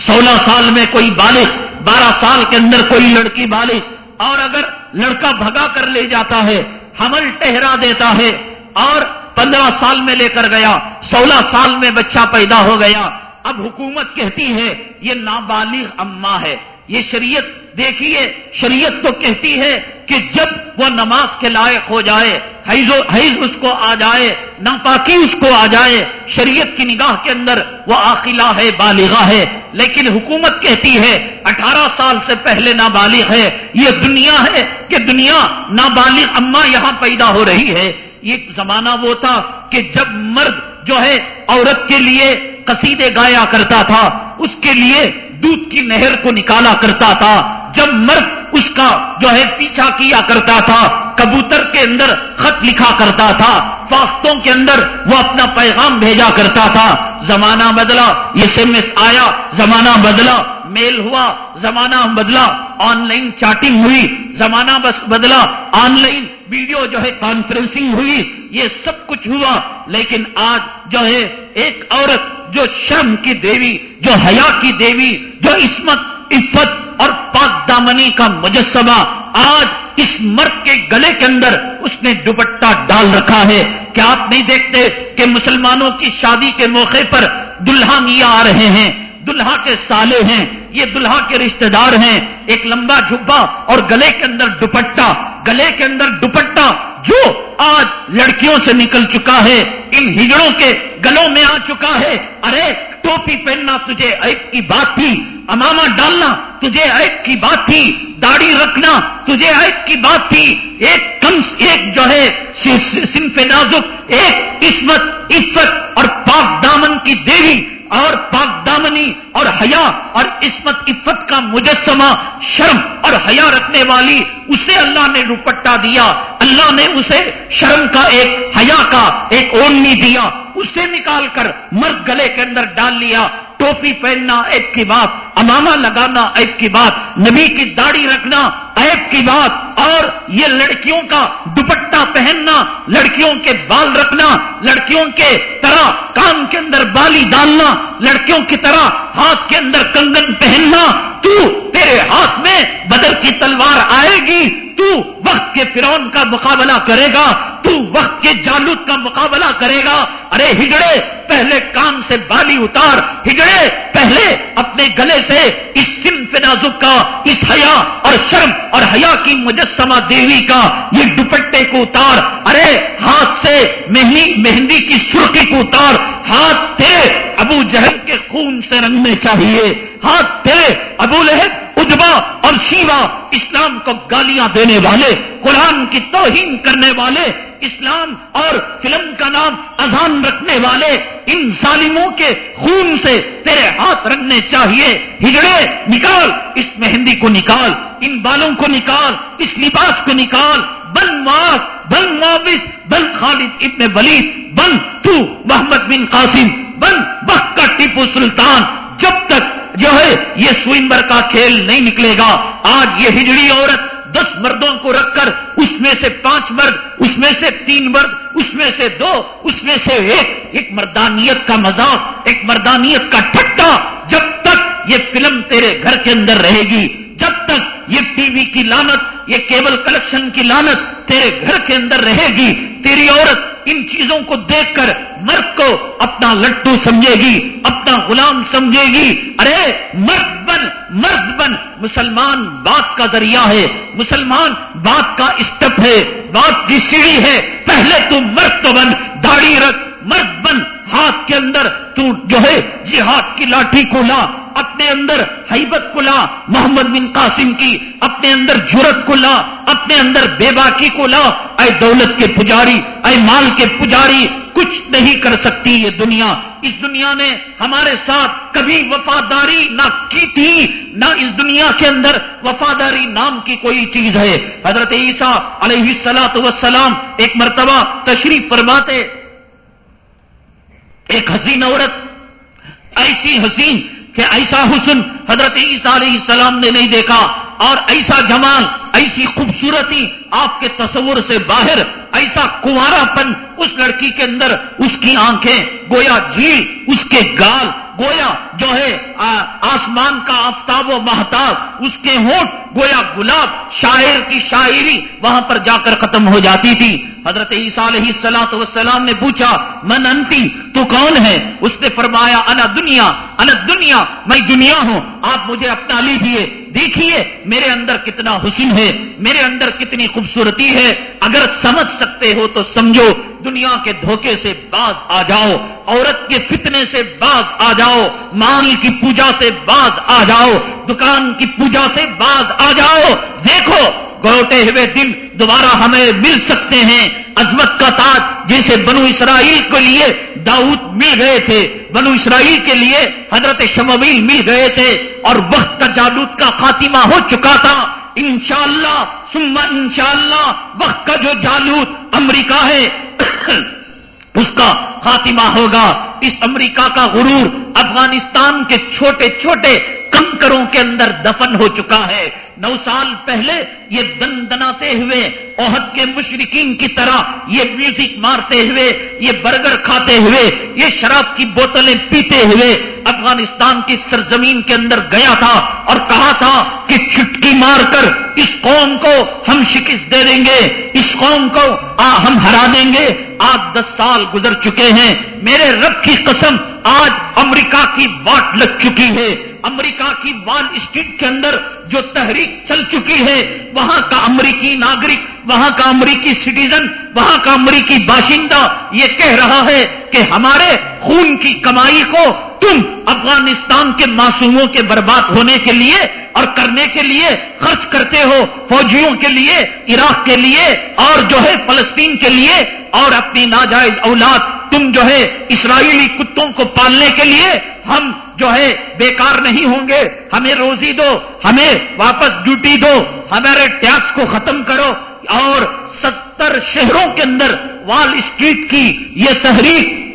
سولہ سال میں کوئی بالغ، بارہ سال کے اندر کوئی لڑکی بالغ اور اگر لڑکا بھگا کر لے جاتا ہے، حمل ٹہرا دیتا ہے اور پندرہ سال میں لے کر گیا، سولہ سال میں بچہ پیدا ہو گیا۔ اب حکومت کہتی ہے، یہ نابالغ اما ہے۔ یہ شریعت، دیکھیے، شریعت تو کہتی ہے کہ جب وہ نماز کے لائق ہو جائے، حیض اس کو آ جائے، ناپاکی اس کو آ جائے، شریعت کی نگاہ کے اندر وہ آخلا ہے بالغا ہے۔ لیکن حکومت کہتی ہے، اٹھارہ سال سے پہلے نابالغ ہے۔ یہ دنیا ہے کہ دنیا نابالغ اما یہاں پیدا ہو رہی ہے۔ یہ زمانہ وہ تھا کہ جب مرد جو ہے عورت کے لیے قصیدے گایا کرتا تھا، اس کے لیے دودھ کی نہر کو نکالا کرتا تھا۔ جب مرد اس کا جو ہے پیچھا کیا کرتا تھا، کبوتر کے اندر خط لکھا کرتا تھا فاختوں کے اندر وہ اپنا پیغام بھیجا کرتا تھا۔ زمانہ بدلا، یہ ایم ایس آیا، زمانہ بدلا، میل ہوا، زمانہ بدلا، آن لائن چاٹنگ ہوئی، زمانہ بس بدلا، آن لائن ویڈیو جو ہے کانفرنسنگ ہوئی، یہ سب کچھ ہوا، لیکن آج جو ہے ایک عورت جو شرم کی دیوی، جو حیا کی دیوی، جو عصمت، عفت اور پاک دامنی کا مجسمہ آج اس مرد کے گلے کے اندر اس نے دوپٹہ ڈال رکھا ہے۔ کیا آپ نہیں دیکھتے کہ مسلمانوں کی شادی کے موقع پر دلہا میاں آ رہے ہیں؟ دلہا کے سالے ہیں، یہ دلہا کے رشتہ دار ہیں۔ ایک لمبا جھبا اور گلے کے اندر دوپٹہ، گلے کے اندر دوپٹہ جو آج لڑکیوں سے نکل چکا ہے، ان ہجڑوں کے گلوں میں آ چکا ہے۔ ارے، ٹوپی پہننا تجھے ایک کی بات تھی اماما ڈالنا تجھے ایک کی بات تھی، داڑھی رکھنا تجھے ایک کی بات تھی۔ ایک کم ایک جو ہے صنف نازک، ایک عصمت عفت اور پاک دامن کی دیوی اور پاک دامنی اور حیا اور عصمت عفت کا مجسمہ، شرم اور حیا رکھنے والی، اسے اللہ نے دوپٹہ دیا۔ اللہ نے اسے شرم کا ایک، حیا کا ایک اونی دیا۔ اسے نکال کر مرد گلے کے اندر ڈال لیا۔ ٹوپی پہننا ایپ کی بات، امامہ لگانا ایپ کی بات، نبی کی داڑھی رکھنا ایپ کی بات، اور یہ لڑکیوں کا دوپٹہ پہننا، لڑکیوں کے بال رکھنا، لڑکیوں کے طرح کان کے اندر بالی ڈالنا، لڑکیوں کی طرح ہاتھ کے اندر کنگن پہننا، تو تیرے ہاتھ میں بدر کی تلوار آئے گی، تو وقت کے فرون کا مقابلہ کرے گا، تو وقت کے جالوت کا مقابلہ کرے گا۔ ارے ہگڑے پہلے کام سے بالی اتار۔ ہجڑے، پہلے اپنے گلے سے اس سمف نازک کا، اس حیا اور شرم اور حیا کی مجسمہ دیوی کا، یہ دوپٹے کو اتار۔ ارے ہاتھ سے مہندی مہندی کی سرخی کو اتار۔ ہاتھ تھے ابو جہل کے خون سے رنگنے چاہیے۔ ہاتھ تھے ابو لہب ادبا اور شیوا اسلام کو گالیاں دینے والے۔ قرآن کی توہین کرنے والے، اسلام اور فلم کا نام اذان رکھنے والے، ان ظالموں کے خون سے تیرے ہاتھ رکھنے چاہیے۔ ہجڑے، نکال۔ اس مہندی کو نکال، ان بالوں کو نکال، اس لباس کو نکال۔ بن واس بن معاوث بن خالد ابن ولید، بن تو محمد بن قاسم، بن بخ کا ٹیپو سلطان۔ جب تک جو ہے، یہ سوئمبر کا کھیل نہیں نکلے گا، آج یہ ہجڑی عورت دس مردوں کو رکھ کر اس میں سے پانچ مرد، اس میں سے تین مرد، اس میں سے دو، اس میں سے ایک ایک مردانیت کا مذاق، ایک مردانیت کا ٹھٹا جب تک یہ فلم تیرے گھر کے اندر رہے گی۔ جب تک یہ ٹی وی کی لانت یہ کیبل کلیکشن کی لانت تیرے گھر کے اندر رہے گی، تیری عورت ان چیزوں کو دیکھ کر مرد کو اپنا لٹو سمجھے گی، اپنا غلام سمجھے گی۔ ارے، مرد بن مرد بن، مسلمان بات کا ذریعہ ہے، مسلمان بات کا اسٹپ ہے، بات کی سیڑھی ہے۔ پہلے تو مرد تو بن، داڑھی رکھ، مرد بن، ہاتھ کے اندر تو جو ہے جہاد کی لاٹھی کو لا۔ اپنے اندر حیبت کو لا، محمد بن قاسم کی اپنے اندر جرت کو لا، اپنے اندر بے باکی کو لا، اے دولت کے پجاری، اے مال کے پجاری، کچھ نہیں کر سکتی یہ دنیا۔ اس دنیا نے ہمارے ساتھ کبھی وفاداری نہ کی تھی، نہ اس دنیا کے اندر وفاداری نام کی کوئی چیز ہے۔ حضرت عیسیٰ علیہ السلاط وسلام ایک مرتبہ تشریف فرماتے، ایک حسین عورت، ایسی حسین کہ ایسا حسن حضرت عیسیٰ علیہ السلام نے نہیں دیکھا اور ایسا جمال ایسی خوبصورتی آپ کے تصور سے باہر ایسا کنوارا پن اس لڑکی کے اندر، اس کی آنکھیں، گویا جھیل، اس کے گال، گویا جو ہے آسمان کا آفتاب و محتاب اس کے ہونٹ گویا گلاب، شاعر کی شاعری وہاں پر جا کر ختم ہو جاتی تھی۔ حضرت عیسیٰ علیہ السلاط وسلام نے پوچھا، من انتی؟ تو کون ہے؟ اس نے فرمایا، انا دنیا انا دنیا، میں دنیا ہوں۔ آپ مجھے اپنا لیجیے دیکھیے میرے اندر کتنا حسن ہے، میرے اندر کتنی خوبصورتی ہے۔ اگر سمجھ سکتے ہو تو سمجھو، دنیا کے دھوکے سے باز آ جاؤ، عورت کے فتنے سے باز آ جاؤ۔ مال کی پوجا سے باز آ جاؤ، دکان کی پوجا سے باز آ جاؤ۔ دیکھو، گوٹے ہوئے دن دوبارہ ہمیں مل سکتے ہیں۔ عظمت کا تاج جیسے بنو اسرائیل کے لیے داؤد مل گئے تھے۔ بنو اسرائیل کے لیے حضرت شمویل مل گئے تھے۔ اور وقت کا جالوت کا خاتمہ ہو چکا تھا۔ انشاءاللہ سما انشاءاللہ، وقت کا جو جالوت امریکہ ہے اس کا خاتمہ ہوگا۔ اس امریکہ کا غرور افغانستان کے چھوٹے چھوٹے کنکروں کے اندر دفن ہو چکا ہے۔ نو سال پہلے یہ دن دناتے ہوئے عہد کے مشرقین کی طرح یہ میوزک مارتے ہوئے، یہ برگر کھاتے ہوئے، یہ شراب کی بوتلیں پیتے ہوئے افغانستان کی سرزمین کے اندر گیا تھا اور کہا تھا کہ چٹکی مار کر اس قوم کو ہم شکست دے دیں گے، اس قوم کو آ ہم ہرا دیں گے۔ آج دس سال گزر چکے ہیں۔ میرے رب کی قسم، آج امریکہ کی واٹ لگ چکی ہے۔ امریکہ کی وال اسٹریٹ کے اندر جو تحریک چل چکی ہے، وہاں کا امریکی ناگرک، وہاں کا امریکی سٹیزن، وہاں کا امریکی باشندہ یہ کہہ رہا ہے کہ ہمارے خون کی کمائی کو تم افغانستان کے معصوموں کے برباد ہونے کے لیے اور کرنے کے لیے خرچ کرتے ہو فوجیوں کے لیے، عراق کے لیے اور جو ہے فلسطین کے لیے اور اپنی ناجائز اولاد، تم جو ہے اسرائیلی کتوں کو پالنے کے لیے ہم جو ہے بیکار نہیں ہوں گے۔ ہمیں روزی دو، ہمیں واپس ڈیوٹی دو، ہمارے ٹیکس کو ختم کرو۔ اور ستر شہروں کے اندر وال اسٹریٹ کی یہ تحریک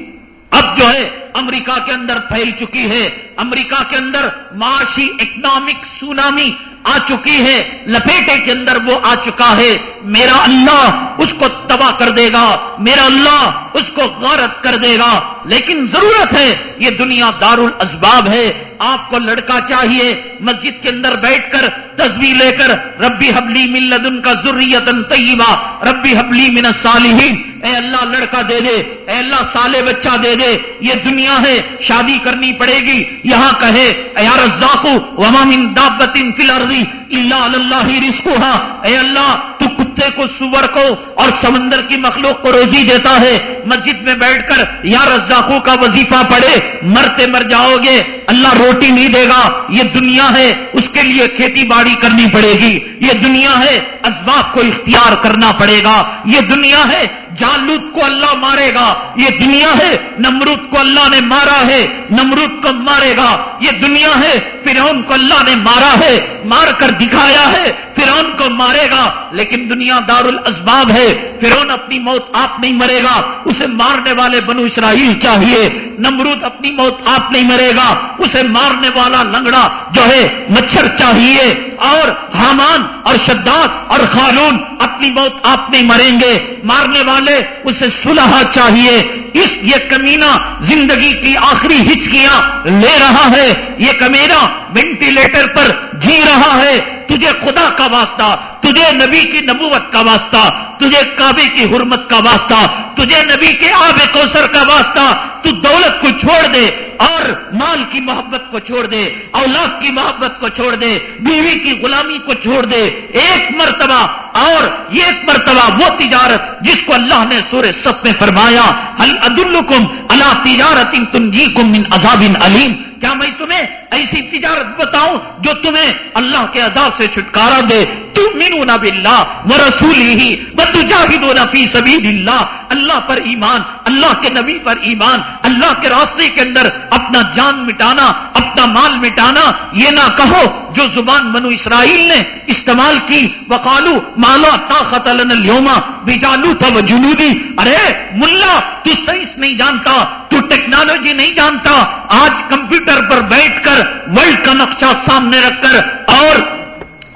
اب جو ہے امریکہ کے اندر پھیل چکی ہے۔ امریکہ کے اندر معاشی اکنامک سونامی آ چکی ہے۔ لپیٹے کے اندر وہ آ چکا ہے۔ میرا اللہ اس کو تباہ کر دے گا۔ میرا اللہ اس کو غورت کر دے گا۔ لیکن ضرورت ہے، یہ دنیا دار الاسباب ہے۔ آپ کو لڑکا چاہیے، مسجد کے اندر بیٹھ کر تصویر لے کر، ربی حبلی من لدن کا ضروریت طیبہ، ربی حبلی من الصالحین۔ اے اللہ، لڑکا دے دے۔ اے اللہ، سالے بچہ دے دے۔ یہ دنیا ہے، شادی کرنی پڑے گی۔ یہاں کہے یا رزاقو، وما من دابت فی الارض۔ الا اللہ رزقها اے اللہ، تو کتے کو سور کو اور سمندر کی مخلوق کو روزی دیتا ہے۔ مسجد میں بیٹھ کر یا رزاقو کا وظیفہ پڑے مرتے مر جاؤ گے اللہ روٹی نہیں دے گا۔ یہ دنیا ہے، اس کے لیے کھیتی باڑی کرنی پڑے گی۔ یہ دنیا ہے، اسباب کو اختیار کرنا پڑے گا۔ یہ دنیا ہے جالوت کو اللہ مارے گا، یہ دنیا ہے، نمرود کو اللہ نے مارا ہے، نمرود کو مارے گا، یہ دنیا ہے، فرعون کو اللہ نے مارا ہے، مار کر دکھایا ہے، فرعون کو مارے گا، لیکن دنیا دار الاسباب ہے، فرعون اپنی موت آپ نہیں مرے گا، اسے مارنے والے بنو اسرائیل چاہیے، نمرود اپنی موت آپ نہیں مرے گا، اسے مارنے والا لنگڑا جو ہے، مچھر چاہیے، اور حامان اور شداد اور خانون اپنی موت آپ نہیں مریں گے، مارنے والے اسے سلحا چاہیے۔ اس یہ کمینہ زندگی کی آخری ہچکیاں لے رہا ہے۔ یہ کمینہ وینٹیلیٹر پر جی رہا ہے، تجھے خدا کا واسطہ، تجھے نبی کی نبوت کا واسطہ، تجھے کعبے کی حرمت کا واسطہ، تجھے نبی کے آب کوثر کا واسطہ، تو دولت کو چھوڑ دے اور مال کی محبت کو چھوڑ دے، اولاد کی محبت کو چھوڑ دے، بیوی کی غلامی کو چھوڑ دے۔ ایک مرتبہ اور ایک مرتبہ وہ تجارت جس کو اللہ نے سورہ سب میں فرمایا حل اللہ تجارت تنجی کم عذاب علیم کیا میں تمہیں ایسی تجارت بتاؤں جو تمہیں اللہ کے عذاب سے چھٹکارا دے؟ تم مینو نہ بلّہ وہ رسول ہی بد جاہد فی اللہ اللہ پر ایمان، اللہ کے نبی پر ایمان، اللہ کے راستے کے اندر اپنا جان مٹانا، اپنا مال مٹانا، یہ نہ کہو جو زبان منو اسرائیل نے استعمال کی۔ وقالو مالا طاقت الما بجالو تھا وہ جنوبی ارے ملا، تو سائنس نہیں جانتا۔ ٹیکنالوجی نہیں جانتا، آج کمپیوٹر پر بیٹھ کر ورلڈ کا نقشہ سامنے رکھ کر اور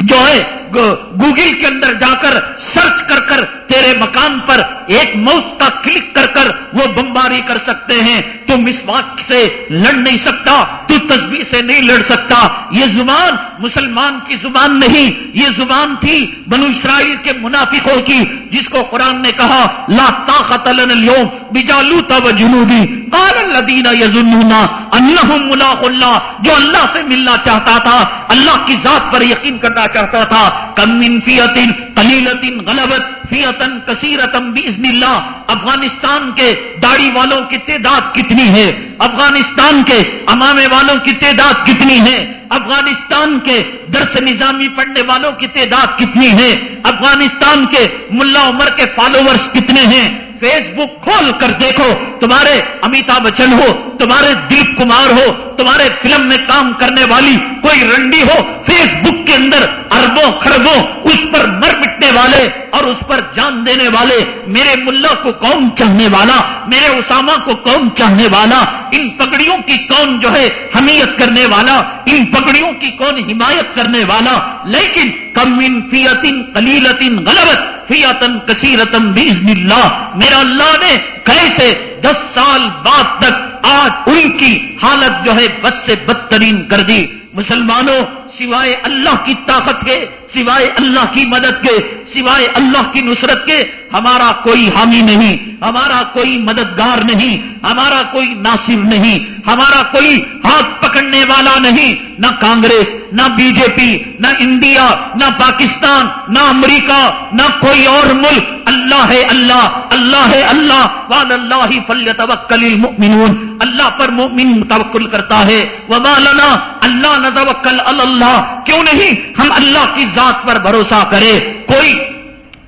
جو ہے گوگل کے اندر جا کر سرچ کر کر تیرے مکان پر ایک موس کا کلک کر کر وہ بمباری کر سکتے ہیں۔ تو مسواک سے لڑ نہیں سکتا، تو تصویر سے نہیں لڑ سکتا۔ یہ زبان مسلمان کی زبان نہیں، یہ زبان تھی بنو اسرائیل کے منافقوں کی، جس کو قرآن نے کہا، لا طاقت اليوم بجالوتا و جنوبی قال الذين يظنون انهم ملاق اللہ، جو اللہ سے ملنا چاہتا تھا، اللہ کی ذات پر یقین کرنا چاہتا تھا۔ کم من فیتن، قلیلتن، غلبت، فیتن کثیرتم باذن اللہ افغانستان کے داڑھی والوں کی تعداد کتنی ہے؟ افغانستان کے امامے والوں کی تعداد کتنی ہے؟ افغانستان کے درس نظامی پڑھنے والوں کی تعداد کتنی ہے؟ افغانستان کے ملا عمر کے فالوورز کتنے ہیں؟ فیس بک کھول کر دیکھو، تمہارے امیتابھ بچن ہو، تمہارے دلیپ کمار ہو، تمہارے فلم میں کام کرنے والی کوئی رنڈی ہو فیس بک کے اندر اربوں خربوں اس پر مر مٹنے والے اور اس پر جان دینے والے، میرے ملا کو کون چاہنے والا، میرے اسامہ کو کون چاہنے والا، ان پگڑیوں کی کون جو ہے حمیت کرنے والا، ان پگڑیوں کی کون حمایت کرنے والا، لیکن کم ان فیتن کلیلتن غلط فیتن کثیرتن بیزن اللہ میرا اللہ نے کیسے دس سال بعد تک آج ان کی حالت جو ہے بد سے بدترین کر دی۔ مسلمانوں، سوائے اللہ کی طاقت کے سوائے اللہ کی مدد کے، سوائے اللہ کی نصرت کے، ہمارا کوئی حامی نہیں، ہمارا کوئی مددگار نہیں، ہمارا کوئی ناصر نہیں، ہمارا کوئی ہاتھ پکڑنے والا نہیں، نہ کانگریس، نہ بی جے پی، نہ انڈیا، نہ پاکستان، نہ امریکہ، نہ کوئی اور ملک۔ اللہ ہے اللہ اللہ ہے اللہ واد اللہ فل توکل المؤمنون۔ اللہ پر مؤمن توکل کرتا ہے۔ وما لنا، اللہ نہ توکل اللہ۔ کیوں نہیں؟ ہم اللہ کی ذات پر بھروسہ کرے، کوئی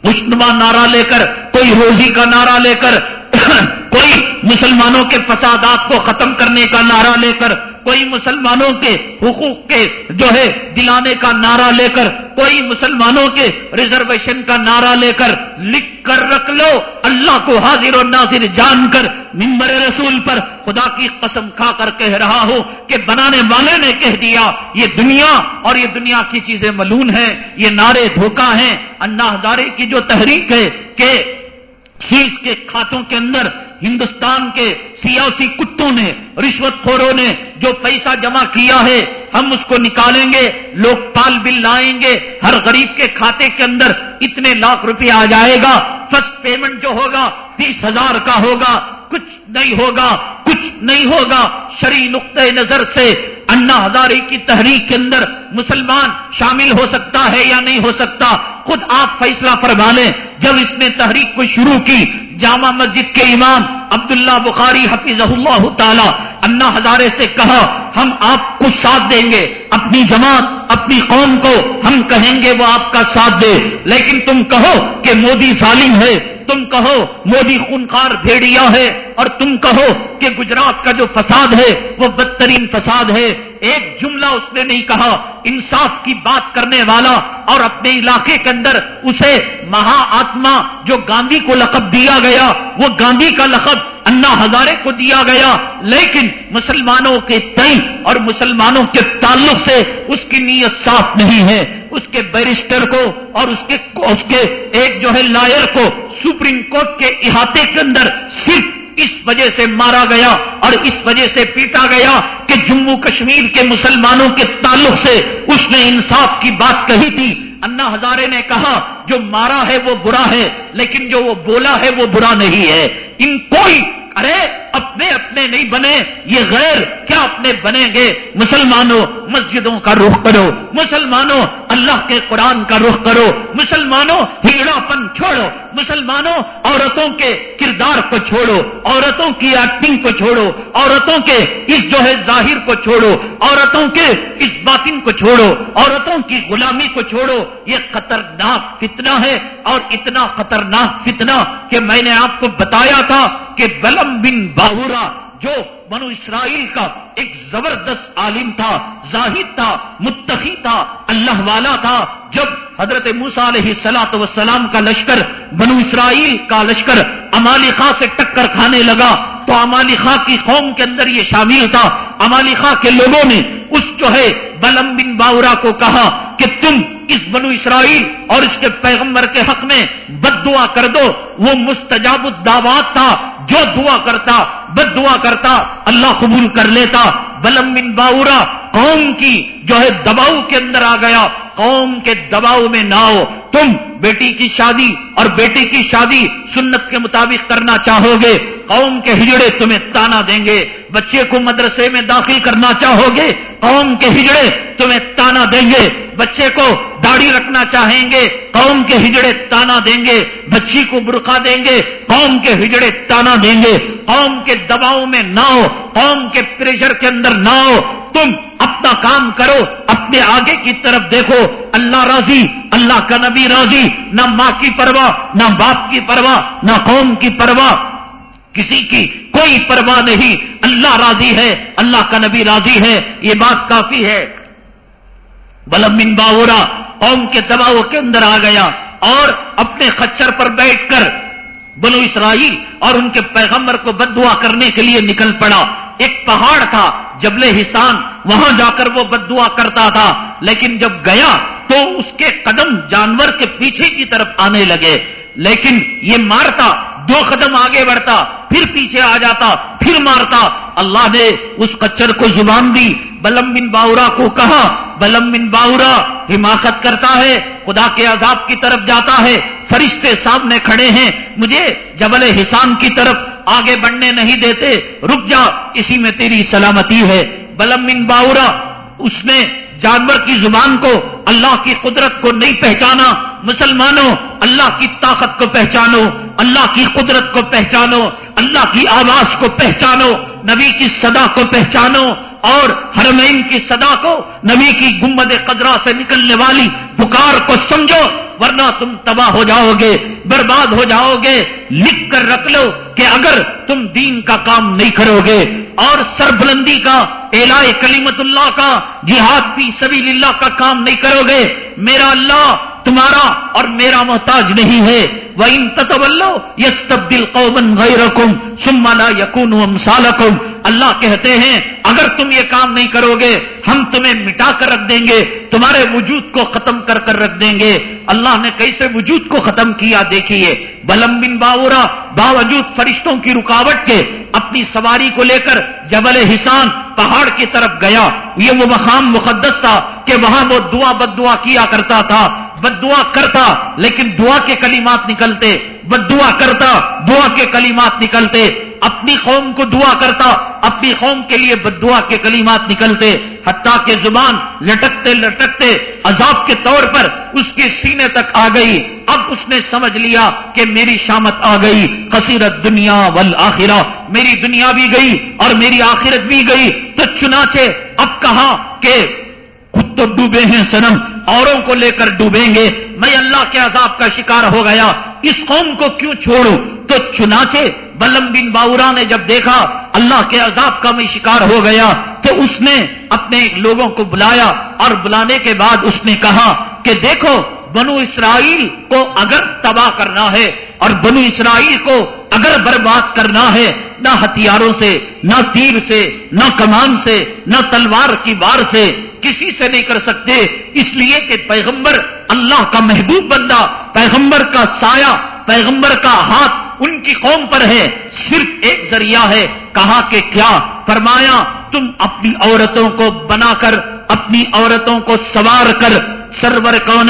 خوشنما نعرہ لے کر، کوئی روزی کا نعرہ لے کر، کوئی مسلمانوں کے فسادات کو ختم کرنے کا نعرہ لے کر کوئی مسلمانوں کے حقوق کے جو ہے دلانے کا نعرہ لے کر، کوئی مسلمانوں کے ریزرویشن کا نعرہ لے کر لکھ کر رکھ لو، اللہ کو حاضر و ناظر جان کر ممبر رسول پر خدا کی قسم کھا کر کہہ رہا ہو کہ بنانے والے نے کہہ دیا، یہ دنیا اور یہ دنیا کی چیزیں ملون ہیں، یہ نعرے دھوکہ ہیں۔ انا ہزارے کی جو تحریک ہے کہ فیس کے کھاتوں کے اندر، ہندوستان کے سیاسی کتوں نے، رشوت خوروں نے جو پیسہ جمع کیا ہے، ہم اس کو نکالیں گے، لوگ پال بل لائیں گے، ہر غریب کے کھاتے کے اندر اتنے لاکھ روپیہ آ جائے گا فرسٹ پیمنٹ جو ہوگا تیس ہزار کا ہوگا، کچھ نہیں ہوگا، کچھ نہیں ہوگا۔ شری نقطۂ نظر سے انا ہزارے کی تحریک کے اندر مسلمان شامل ہو سکتا ہے یا نہیں ہو سکتا، خود آپ فیصلہ فرما لیں۔ جب اس نے تحریک کو شروع کی، جامع مسجد کے امام عبداللہ بخاری حفیظ اللہ تعالی انا ہزارے سے کہا، ہم آپ کو ساتھ دیں گے، اپنی جماعت، اپنی قوم کو ہم کہیں گے وہ آپ کا ساتھ دے۔ لیکن تم کہو کہ مودی ظالم ہے۔ تم کہو مودی خونخار بھیڑیا ہے اور تم کہو کہ گجرات کا جو فساد ہے وہ بدترین فساد ہے۔ ایک جملہ اس نے نہیں کہا، انصاف کی بات کرنے والا اور اپنے علاقے کے اندر اسے مہا آتما جو گاندھی کو لقب دیا گیا، وہ گاندھی کا لقب انا ہزارے کو دیا گیا۔ لیکن مسلمانوں کے تئی اور مسلمانوں کے تعلق سے اس کی نیت صاف نہیں ہے۔ اس کے بیرسٹر کو اور اس کے اس کے ایک جو ہے لائر کو سپریم کورٹ کے احاطے کے اندر صرف اس وجہ سے مارا گیا اور اس وجہ سے پیٹا گیا کہ جموں کشمیر کے مسلمانوں کے تعلق سے اس نے انصاف کی بات کہی تھی۔ انا ہزارے نے کہا، جو مارا ہے وہ برا ہے، لیکن جو وہ بولا ہے وہ برا نہیں ہے۔ ان کوئی ارے، اپنے اپنے نہیں بنے، یہ غیر کیا اپنے بنیں گے؟ مسلمانوں، مسجدوں کا رخ کرو، مسلمانوں، اللہ کے قرآن کا رخ کرو، مسلمانوں ہیڑا پن چھوڑو، مسلمانوں، عورتوں کے کردار کو چھوڑو، عورتوں کی ایکٹنگ کو چھوڑو، عورتوں کے اس جو ہے ظاہر کو چھوڑو، عورتوں کے اس باطن کو چھوڑو، عورتوں کی غلامی کو چھوڑو۔ یہ خطرناک فتنہ ہے اور اتنا خطرناک فتنہ کہ میں نے آپ کو بتایا تھا کہ بلم بن باہورا جو بنو اسرائیل کا ایک زبردست عالم تھا، زاہد تھا، متقی تھا، اللہ والا تھا۔ جب حضرت موسا علیہ سلاۃ وسلام کا لشکر، بنو اسرائیل کا لشکر امالی خاں سے ٹکر کھانے لگا، تو امالی خاں کی قوم کے اندر یہ شامل تھا۔ امالی خاں کے لوگوں نے اس جو ہے بلم بن باورا کو کہا کہ تم اس بنو اسرائیل اور اس کے پیغمبر کے حق میں بد دعا کر دو۔ وہ مستجاب الدعوات تھا۔ جو دعا کرتا، بد دعا کرتا، اللہ قبول کر لیتا۔ بلم بن باورا قوم کی جو ہے دباؤ کے اندر آ گیا۔ قوم کے دباؤ میں نہ ہو۔ تم بیٹی کی شادی اور بیٹی کی شادی سنت کے مطابق کرنا چاہو گے، قوم کے ہجڑے تمہیں تانا دیں گے، بچے کو مدرسے میں داخل کرنا چاہو گے، قوم کے ہجڑے تمہیں تانا دیں گے، بچے کو داڑھی رکھنا چاہیں گے، قوم کے ہجڑے تانا دیں گے، بچی کو برقع دیں گے، قوم کے ہجڑے تانا دیں گے۔ قوم کے دباؤ میں نہ ہو، قوم کے پریشر کے اندر نہ ہو۔ تم اپنا کام کرو، اپنے آگے کی طرف دیکھو۔ اللہ راضی، اللہ کا نبی راضی، نہ ماں کی پرواہ، نہ باپ کی پرواہ، نہ قوم کی پرواہ۔ کسی کی کوئی پرواہ نہیں۔ اللہ راضی ہے، اللہ کا نبی راضی ہے، یہ بات کافی ہے۔ بلم بن باورا، قوم کے دباؤ کے اندر آ گیا اور اپنے خچر پر بیٹھ کر بنو اسرائیل اور ان کے پیغمبر کو بد دعا کرنے کے لیے نکل پڑا۔ ایک پہاڑ تھا، جبل حسان، وہاں جا کر وہ بد دعا کرتا تھا۔ لیکن جب گیا تو اس کے قدم جانور کے پیچھے کی طرف آنے لگے۔ لیکن یہ مارتا، دو قدم آگے بڑھتا، پھر پیچھے آ جاتا، پھر مارتا۔ اللہ نے اس کچر کو زبان دی۔ بلم بن باورا کو کہا، بلم بن باورا حماقت کرتا ہے، خدا کے عذاب کی طرف جاتا ہے، فرشتے سامنے کھڑے ہیں۔ مجھے جبل حسان کی طرف آگے بڑھنے نہیں دیتے۔ رک جا، اسی میں تیری سلامتی ہے۔ بلم بن باورا، اس نے جانور کی زبان کو اللہ کی قدرت کو نہیں پہچانا مسلمانوں، اللہ کی طاقت کو پہچانو، اللہ کی قدرت کو پہچانو، اللہ کی آواز کو پہچانو، نبی کی صدا کو پہچانو اور حرمین کی صدا کو نبی کی گمبد قدرا سے نکلنے والی پکار کو سمجھو ورنہ تم تباہ ہو جاؤ گے، برباد ہو جاؤ گے۔ لکھ کر رکھ لو کہ اگر تم دین کا کام نہیں کرو گے اور سربلندی کا الا کلیمت اللہ کا، جہاد پی سبھی اللہ کا کام نہیں کرو گے، میرا اللہ تمہارا اور میرا محتاج نہیں ہے۔ وہ ان تتولو یس تبدیل قومن غیر رقم سمالا یقون سالکم اللہ کہتے ہیں، اگر تم یہ کام نہیں کرو گے، ہم تمہیں مٹا کر رکھ دیں گے، تمہارے وجود کو ختم کر کر رکھ دیں گے۔ اللہ نے کیسے وجود کو ختم کیا دیکھیے۔ بلم بن باورا باوجود فرشتوں کی رکاوٹ کے اپنی سواری کو لے کر جبل حسان پہاڑ کی طرف گیا۔ یہ وہ مقام مقدس تھا کہ وہاں وہ دعا بد دعا کیا کرتا تھا۔ بد دعا کرتا لیکن دعا کے کلمات نکلتے، بد دعا کرتا، دعا کے کلمات نکلتے۔ اپنی قوم کو دعا کرتا، اپنی قوم کے لیے بد دعا کے کلمات نکلتے۔ حتیٰ کہ زبان لٹکتے لٹکتے عذاب کے طور پر اس کے سینے تک آ گئی۔ اب اس نے سمجھ لیا کہ میری شامت آ گئی۔ کثیرت دنیا والآخرہ۔ میری دنیا بھی گئی اور میری آخرت بھی گئی۔ تو چنانچہ اب کہا کہ تو ڈوبے ہیں سنم اوروں کو لے کر ڈوبیں گے۔ میں اللہ کے عذاب کا شکار ہو گیا۔ اس قوم کو کیوں چھوڑوں؟ تو چنانچہ بلم بن باورا نے جب دیکھا اللہ کے عذاب کا میں شکار ہو گیا، تو اس نے اپنے لوگوں کو بلایا۔ اور بلانے کے بعد اس نے کہا کہ دیکھو، بنو اسرائیل کو اگر تباہ کرنا ہے اور بنو اسرائیل کو اگر برباد کرنا ہے، نہ ہتھیاروں سے، نہ تیر سے، نہ کمان سے، نہ تلوار کی بار سے کسی سے نہیں کر سکتے۔ اس لیے کہ پیغمبر اللہ کا محبوب بندہ، پیغمبر کا سایہ، پیغمبر کا ہاتھ ان کی قوم پر ہے، صرف ایک ذریعہ ہے۔ کہا کہ کیا؟ فرمایا، تم اپنی عورتوں کو بنا کر، اپنی عورتوں کو سوار کر، سرور کون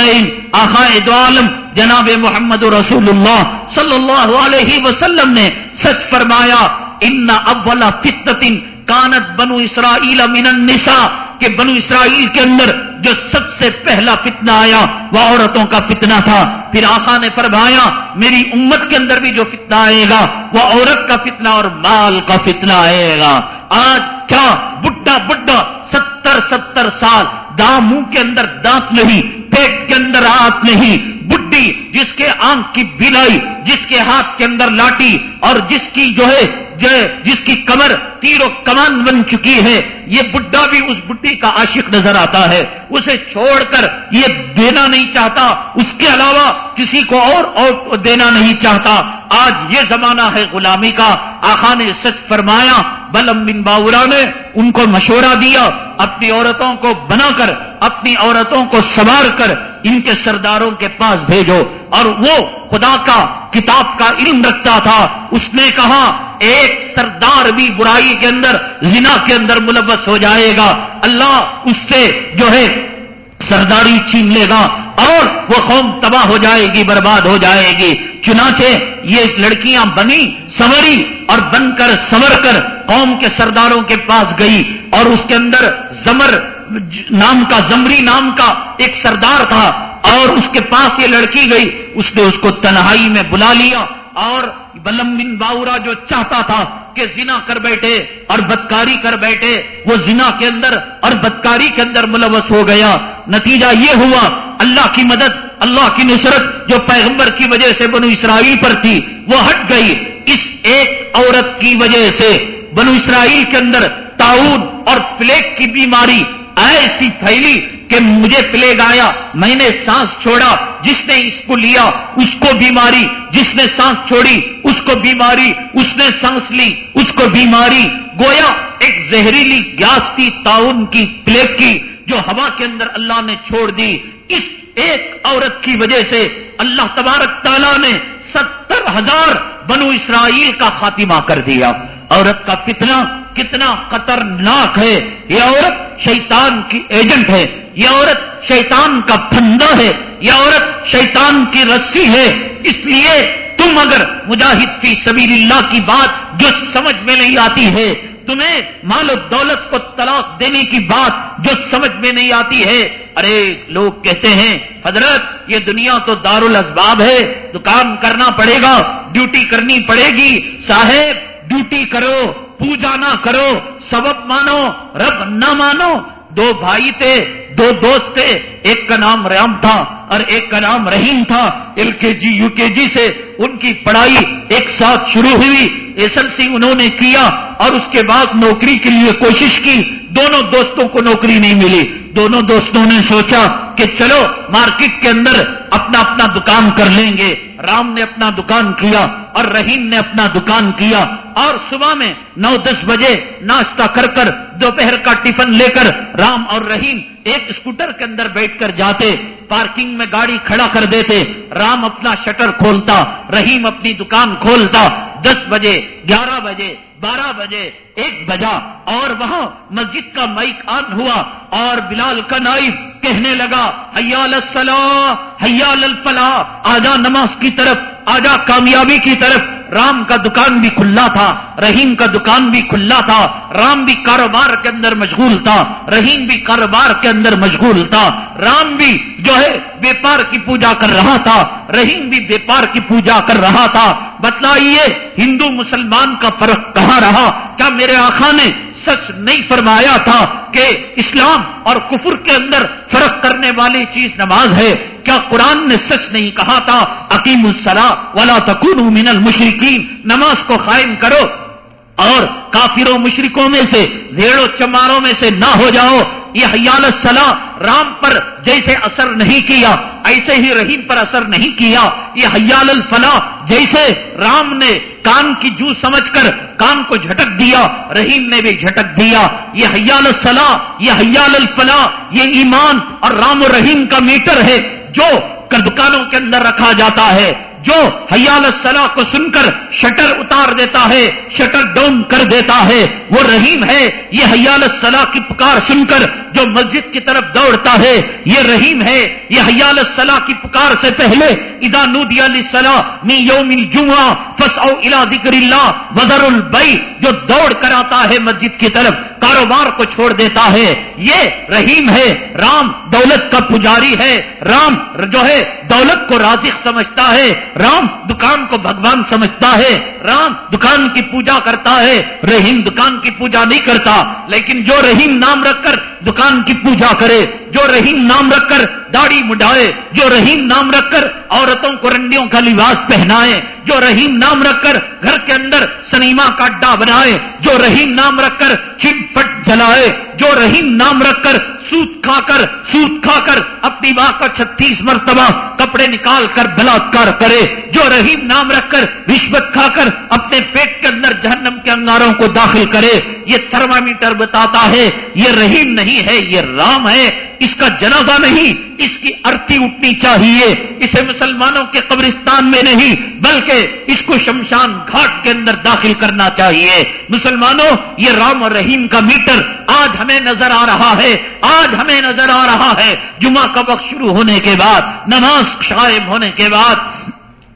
عالم، جناب محمد رسول اللہ صلی اللہ علیہ وسلم نے سچ فرمایا، ان اول فتن کانت بنو اسرائیل من النساء کہ بنو اسرائیل کے اندر جو سب سے پہلا فتنہ آیا وہ عورتوں کا فتنہ تھا۔ پھر آقا نے فرمایا، میری امت کے اندر بھی جو فتنہ آئے گا، وہ عورت کا فتنہ اور مال کا فتنہ آئے گا۔ آج کیا بڈا بڈا ستر ستر سال دام منہ کے اندر دانت نہیں، پیٹ کے اندر ہاتھ نہیں بڈی جس کے آنکھ کی بلائی، جس کے ہاتھ کے اندر لاٹھی اور جس کی جو ہے جس کی کمر تیر و کمان بن چکی ہے۔ یہ بڈھا بھی اس بڈی کا عاشق نظر آتا ہے۔ اسے چھوڑ کر یہ دینا نہیں چاہتا۔ اس کے علاوہ کسی کو اور اور دینا نہیں چاہتا۔ آج یہ زمانہ ہے غلامی کا۔ آخا نے سچ فرمایا، بلم بن باورا نے ان کو مشورہ دیا، اپنی عورتوں کو بنا کر، اپنی عورتوں کو سوار کر، ان کے سرداروں کے پاس بھیجو۔ اور وہ خدا کا کتاب کا علم رکھتا تھا۔ اس نے کہا، ایک سردار بھی برائی کے اندر، زنا کے اندر ملوث ہو جائے گا۔ اللہ اس سے جو ہے سرداری چھین لے گا۔ اور وہ قوم تباہ ہو جائے گی، برباد ہو جائے گی۔ چنانچہ یہ لڑکیاں بنی سوری اور بن کر سور کر قوم کے سرداروں کے پاس گئی اور اس کے اندر زمر نام کا، زمری نام کا ایک سردار تھا اور اس کے پاس یہ لڑکی گئی۔ اس نے اس کو تنہائی میں بلا لیا اور بلم بن باورا جو چاہتا تھا کہ زنا کر بیٹھے اور بدکاری کر بیٹھے، وہ زنا کے اندر اور بدکاری کے اندر ملوث ہو گیا۔ نتیجہ یہ ہوا، اللہ کی مدد، اللہ کی نصرت جو پیغمبر کی وجہ سے بنو اسرائیل پر تھی، وہ ہٹ گئی۔ اس ایک عورت کی وجہ سے بنو اسرائیل کے اندر تعاون اور پلیگ کی بیماری ایسی پھیلی کہ مجھے پلیگ آیا، میں نے سانس چھوڑا، جس نے اس کو لیا، اس کو بیماری، جس نے سانس چھوڑی، اس کو بیماری، اس نے سانس لی، اس کو بیماری۔ گویا ایک زہریلی گیس کی تعاون کی، پلیگ کی۔ جو ہوا کے اندر اللہ نے چھوڑ دی، اس ایک عورت کی وجہ سے اللہ تبارک تعالیٰ نے ستر ہزار بنو اسرائیل کا خاتمہ کر دیا۔ عورت کا فتنہ کتنا خطرناک ہے۔ یہ عورت شیطان کی ایجنٹ ہے۔ یہ عورت شیطان کا پھندا ہے۔ یہ عورت شیطان کی رسی ہے۔ اس لیے تم اگر مجاہد فی سبیل اللہ کی بات جو سمجھ میں نہیں آتی ہے تمہیں مال و دولت کو طلاق دینے کی بات جو سمجھ میں نہیں آتی ہے۔ ارے، لوگ کہتے ہیں، حضرت، یہ دنیا تو دار الاسباب ہے، دکان کرنا پڑے گا، ڈیوٹی کرنی پڑے گی۔ صاحب، ڈیوٹی کرو، پوجا نہ کرو، سبب مانو، رب نہ مانو۔ دو بھائی تھے، دو دوست تھے ایک کا نام رام تھا اور ایک کا نام رحیم تھا۔ ایل کے جی یو کے جی سے ان کی پڑھائی ایک ساتھ شروع ہوئی۔ ایس ایل سی انہوں نے کیا اور اس کے بعد نوکری کے لیے کوشش کی۔ دونوں دوستوں کو نوکری نہیں ملی۔ دونوں دوستوں نے سوچا کہ چلو مارکیٹ کے اندر اپنا اپنا دکان کر لیں گے۔ رام نے اپنا دکان کیا اور رحیم نے اپنا دکان کیا اور صبح میں نو دس بجے ناشتہ کر کر دوپہر کا ٹفن لے کر رام اور رحیم ایک اسکوٹر کے اندر بیٹھ کر جاتے، پارکنگ میں گاڑی کھڑا کر دیتے، رام اپنا شٹر کھولتا، رحیم اپنی دکان کھولتا، دس بجے، گیارہ بجے، بارہ بجے، ایک بجا، اور وہاں مسجد کا مائک آن ہوا، اور بلال کا نائب کہنے لگا، حیال الصلاح، حیال الفلاح، آجا نماز کی طرف، آجا کامیابی کی طرف رام کا دکان بھی کھلا تھا، رحیم کا دکان بھی کھلا تھا، رام بھی کاروبار کے اندر مشغول تھا، رحیم بھی کاروبار کے اندر مشغول تھا، رام بھی جو ہے بیپار کی پوجا کر رہا تھا، رحیم بھی بیپار کی پوجا کر رہا تھا۔ بتلائیے، ہندو مسلمان کا فرق کہاں رہا؟ کیا میرے آخا نے سچ نہیں فرمایا تھا کہ اسلام اور کفر کے اندر فرق کرنے والی چیز نماز ہے۔ کیا قرآن نے سچ نہیں کہا تھا؟ عقیم السلام ولا تکون من المشرقین نماز کو قائم کرو اور کافروں مشرکوں میں سے، زیڑوں چماروں میں سے نہ ہو جاؤ۔ یہ حیال السلام رام پر جیسے اثر نہیں کیا، ایسے ہی رحیم پر اثر نہیں کیا۔ یہ حیال الفلاح جیسے رام نے کان کی جو سمجھ کر کان کو جھٹک دیا، رحیم نے بھی جھٹک دیا۔ یہ حیال السلام یہ حیال الفلاح، یہ ایمان اور رام و رحیم کا میٹر ہے جو دکانوں کے اندر رکھا جاتا ہے۔ جو حیال السلح کو سن کر شٹر اتار دیتا ہے، شٹر ڈاؤن کر دیتا ہے، وہ رحیم ہے۔ یہ حیال السلح کی پکار سن کر جو مسجد کی طرف دوڑتا ہے، یہ رحیم ہے۔ یہ حیال السلح کی پکار سے پہلے ادا نودی می یوم الجمعہ فس او الا ذکر اللہ وزر البئی جو دوڑ کر آتا ہے مسجد کی طرف، کاروبار کو چھوڑ دیتا ہے۔ یہ رحیم ہے۔ رام دولت کا پجاری ہے۔ رام جو ہے دولت کو رازق سمجھتا ہے۔ رام دکان کو بھگوان سمجھتا ہے، رام دکان کی پوجا کرتا ہے، رحیم دکان کی پوجا نہیں کرتا۔ لیکن جو رحیم نام رکھ کر دکان کی پوجا کرے، جو رحیم نام رکھ کر داڑھی مڈائے، جو رحیم نام رکھ کر عورتوں کو رنڈیوں کا لباس پہنائے، جو رحیم نام رکھ کر گھر کے اندر سنیما کا اڈا بنائے، جو رحیم نام رکھ کر چٹ پٹ جلائے، جو رحیم نام رکھ کر سوت کھا کر سوت کھا کر اپنی ماں کا چھتیس مرتبہ کپڑے نکال کر بلاکار کرے، جو رحیم نام رکھ کر رشوت کھا کر اپنے پیٹ کے اندر جہنم کے انگاروں کو داخل کرے، یہ تھرمامیٹر بتاتا ہے، یہ رحیم نہیں ہے، یہ رام ہے، اس کا جنازہ نہیں اس کی ارتی اٹھنی چاہیے، اسے مسلمانوں کے قبرستان میں نہیں، بلکہ اس کو شمشان گھاٹ کے اندر داخل کرنا چاہیے۔ مسلمانوں، یہ رام اور رحیم کا میٹر آج ہمیں نظر آ رہا ہے، آج ہمیں نظر آ رہا ہے۔ جمعہ کا وقت شروع ہونے کے بعد، نماز قائم ہونے کے بعد،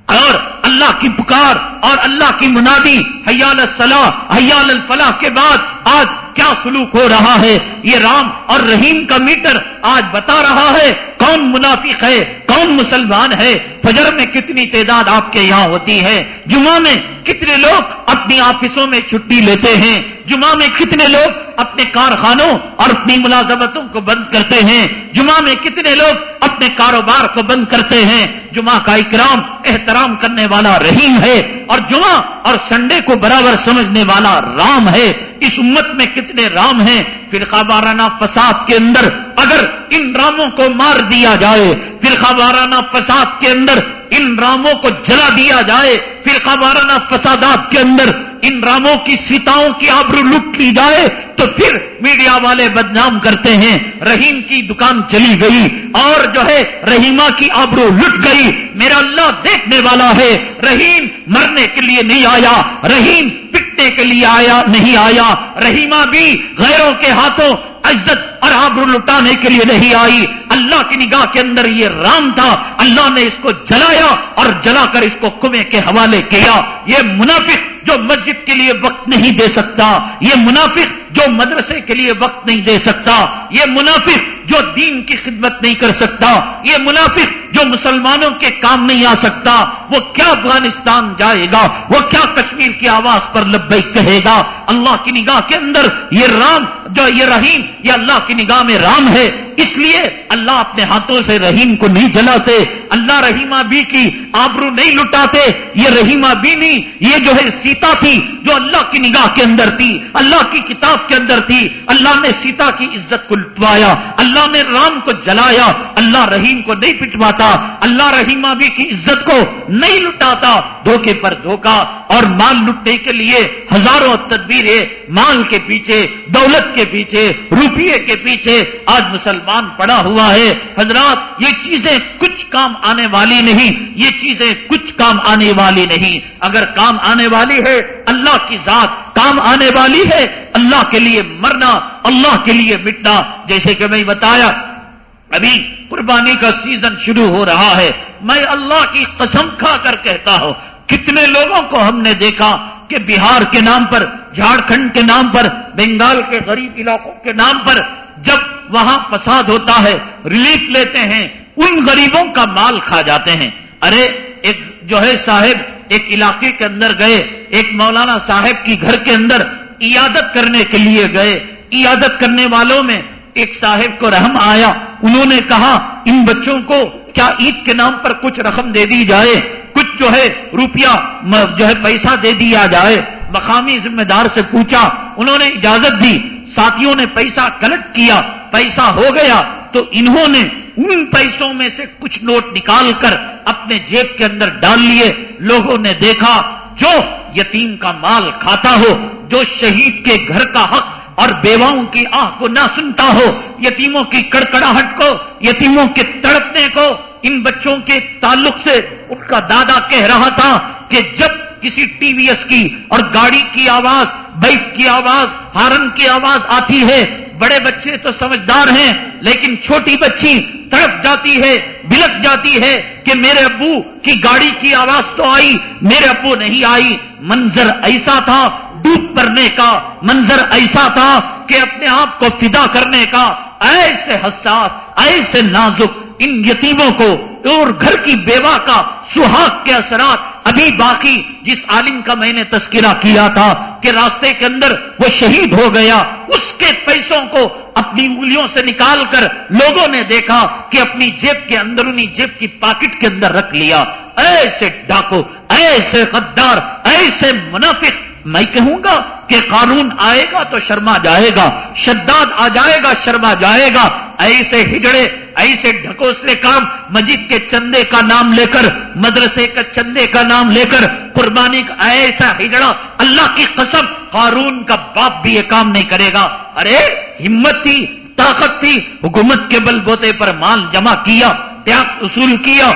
اور اللہ کی پکار اور اللہ کی منادی، حیال الصلاح، حیال الفلاح کے بعد آج کیا سلوک ہو رہا ہے؟ یہ رام اور رحیم کا میٹر آج بتا رہا ہے۔ کون منافق ہے؟ کون مسلمان ہے؟ فجر میں کتنی تعداد آپ کے یہاں ہوتی ہے؟ جمعہ میں کتنے لوگ اپنی آفسوں میں چھٹی لیتے ہیں؟ جمعہ میں کتنے لوگ اپنے کارخانوں اور اپنی ملازمتوں کو بند کرتے ہیں؟ جمعہ میں کتنے لوگ اپنے کاروبار کو بند کرتے ہیں؟ جمعہ کا اکرام احترام کرنے والا رحیم ہے اور جمعہ اور سنڈے کو برابر سمجھنے والا رام ہے۔ اس امت میں کتنے رام ہیں؟ فرقہ وارانہ فساد کے اندر اگر ان راموں کو مار دیا جائے، فرقہ وارانہ فساد کے اندر ان راموں کو جلا دیا جائے فرقہ وارانہ فسادات کے اندر ان راموں کی سیتاؤں کی آبرو لٹ لی جائے، تو پھر میڈیا والے بدنام کرتے ہیں، رحیم کی دکان چلی گئی، اور جو ہے رحیمہ کی آبرو لٹ گئی۔ میرا اللہ دیکھنے والا ہے، رحیم مرنے کے لیے نہیں آیا، رحیم پٹنے کے لیے آیا نہیں آیا۔ رحیمہ بھی غیروں کے ہاتھوں عزت اور آبر لٹانے کے لیے نہیں آئی۔ اللہ کی نگاہ کے اندر یہ رام تھا۔ اللہ نے اس کو جلایا اور جلا کر اس کو کنویں کے حوالے کیا۔ یہ منافق جو مسجد کے لیے وقت نہیں دے سکتا، یہ منافق جو مدرسے کے لیے وقت نہیں دے سکتا، یہ منافق جو دین کی خدمت نہیں کر سکتا، یہ منافق جو مسلمانوں کے کام نہیں آ سکتا، وہ کیا افغانستان جائے گا؟ وہ کیا کشمیر کی آواز پر لبئی کہے گا؟ اللہ کی نگاہ کے اندر یہ رام جو یہ رحیم، یہ اللہ کی نگاہ میں رام ہے۔ اس لیے اللہ اپنے ہاتھوں سے رحیم کو نہیں جلاتے، اللہ رحیمہ بی کی آبرو نہیں لٹاتے، یہ رحیمہ بی نہیں، یہ جو ہے سی سیتا تھی جو اللہ کی نگاہ کے اندر تھی، اللہ کی کتاب کے اندر تھی۔ اللہ نے سیتا کی عزت کو لٹوایا، اللہ نے رام کو جلایا، اللہ رحیم کو نہیں پٹواتا، اللہ رحیمہ بی کی عزت کو نہیں لٹاتا۔ دھوکے پر دھوکا اور مال لٹنے کے لیے ہزاروں تدبیریں مال کے پیچھے، دولت کے پیچھے، روپیے کے پیچھے آج مسلمان پڑا ہوا ہے۔ حضرات، یہ چیزیں کچھ کام آنے والی نہیں، یہ چیزیں کچھ کام آنے والی نہیں۔ اگر کام آنے والی ہے اللہ کی ذات کام آنے والی ہے اللہ کے لیے مرنا اللہ کے لیے مٹنا جیسے کہ میں بتایا ابھی قربانی کا سیزن شروع ہو رہا ہے میں اللہ کی قسم کھا کر کہتا ہوں کتنے لوگوں کو ہم نے دیکھا کہ بہار کے نام پر، جھارکھنڈ کے نام پر، بنگال کے غریب علاقوں کے نام پر جب وہاں فساد ہوتا ہے ریلیف لیتے ہیں، ان غریبوں کا مال کھا جاتے ہیں۔ ارے، ایک جو ہے صاحب ایک علاقے کے اندر گئے، ایک مولانا صاحب کی گھر کے اندر عیادت کرنے کے لیے گئے۔ عیادت کرنے والوں میں ایک صاحب کو رحم آیا۔ انہوں نے کہا، ان بچوں کو کیا عید کے نام پر کچھ رقم دے دی جائے؟ کچھ جو ہے روپیہ جو ہے پیسہ دے دیا جائے۔ مقامی ذمہ دار سے پوچھا، انہوں نے اجازت دی، ساتھیوں نے پیسہ کلیکٹ کیا، پیسہ ہو گیا۔ تو انہوں نے ان پیسوں میں سے کچھ نوٹ نکال کر اپنے جیب کے اندر ڈال لیے۔ لوگوں نے دیکھا، جو یتیم کا مال کھاتا ہو، جو شہید کے گھر کا حق اور بیواؤں کی آہ کو نہ سنتا ہو، یتیموں کی کڑکڑاہٹ کو، یتیموں کے تڑپنے کو، ان بچوں کے تعلق سے ان کا دادا کہہ رہا تھا کہ جب کسی ٹی وی ایس کی اور گاڑی کی آواز، بائک کی آواز، ہارن کی آواز آتی ہے بڑے بچے تو سمجھدار ہیں، لیکن چھوٹی بچی تڑپ جاتی ہے، بلک جاتی ہے کہ میرے ابو کی گاڑی کی آواز تو آئی، میرے ابو نہیں آئی۔ منظر ایسا تھا، ڈوب پڑنے کا۔ منظر ایسا تھا کہ اپنے آپ کو فدا کرنے کا۔ ایسے حساس، ایسے نازک ان یتیموں کو اور گھر کی بیوہ کا سہاگ کے اثرات ابھی باقی جس عالم کا میں نے تذکرہ کیا تھا کہ راستے کے اندر وہ شہید ہو گیا، اس کے پیسوں کو اپنی انگلیوں سے نکال کر لوگوں نے دیکھا کہ اپنی جیب کے اندرونی جیب کی پاکٹ کے اندر رکھ لیا۔ ایسے ڈاکو، ایسے غدار، ایسے منافق میں کہوں گا کہ قانون آئے گا تو شرما جائے گا، شداد آ جائے گا، شرما جائے گا۔ ایسے ہجڑے، ایسے ڈھکوسلے کام مجید کے چندے کا نام لے کر، مدرسے کا چندے کا نام لے کر، قربانی کا ایسا ہجڑا، اللہ کی قسم، قارون کا باپ بھی یہ کام نہیں کرے گا۔ ارے، ہمت تھی، طاقت تھی، حکومت کے بل بوتے پر مال جمع کیا ٹیکس اصول کیا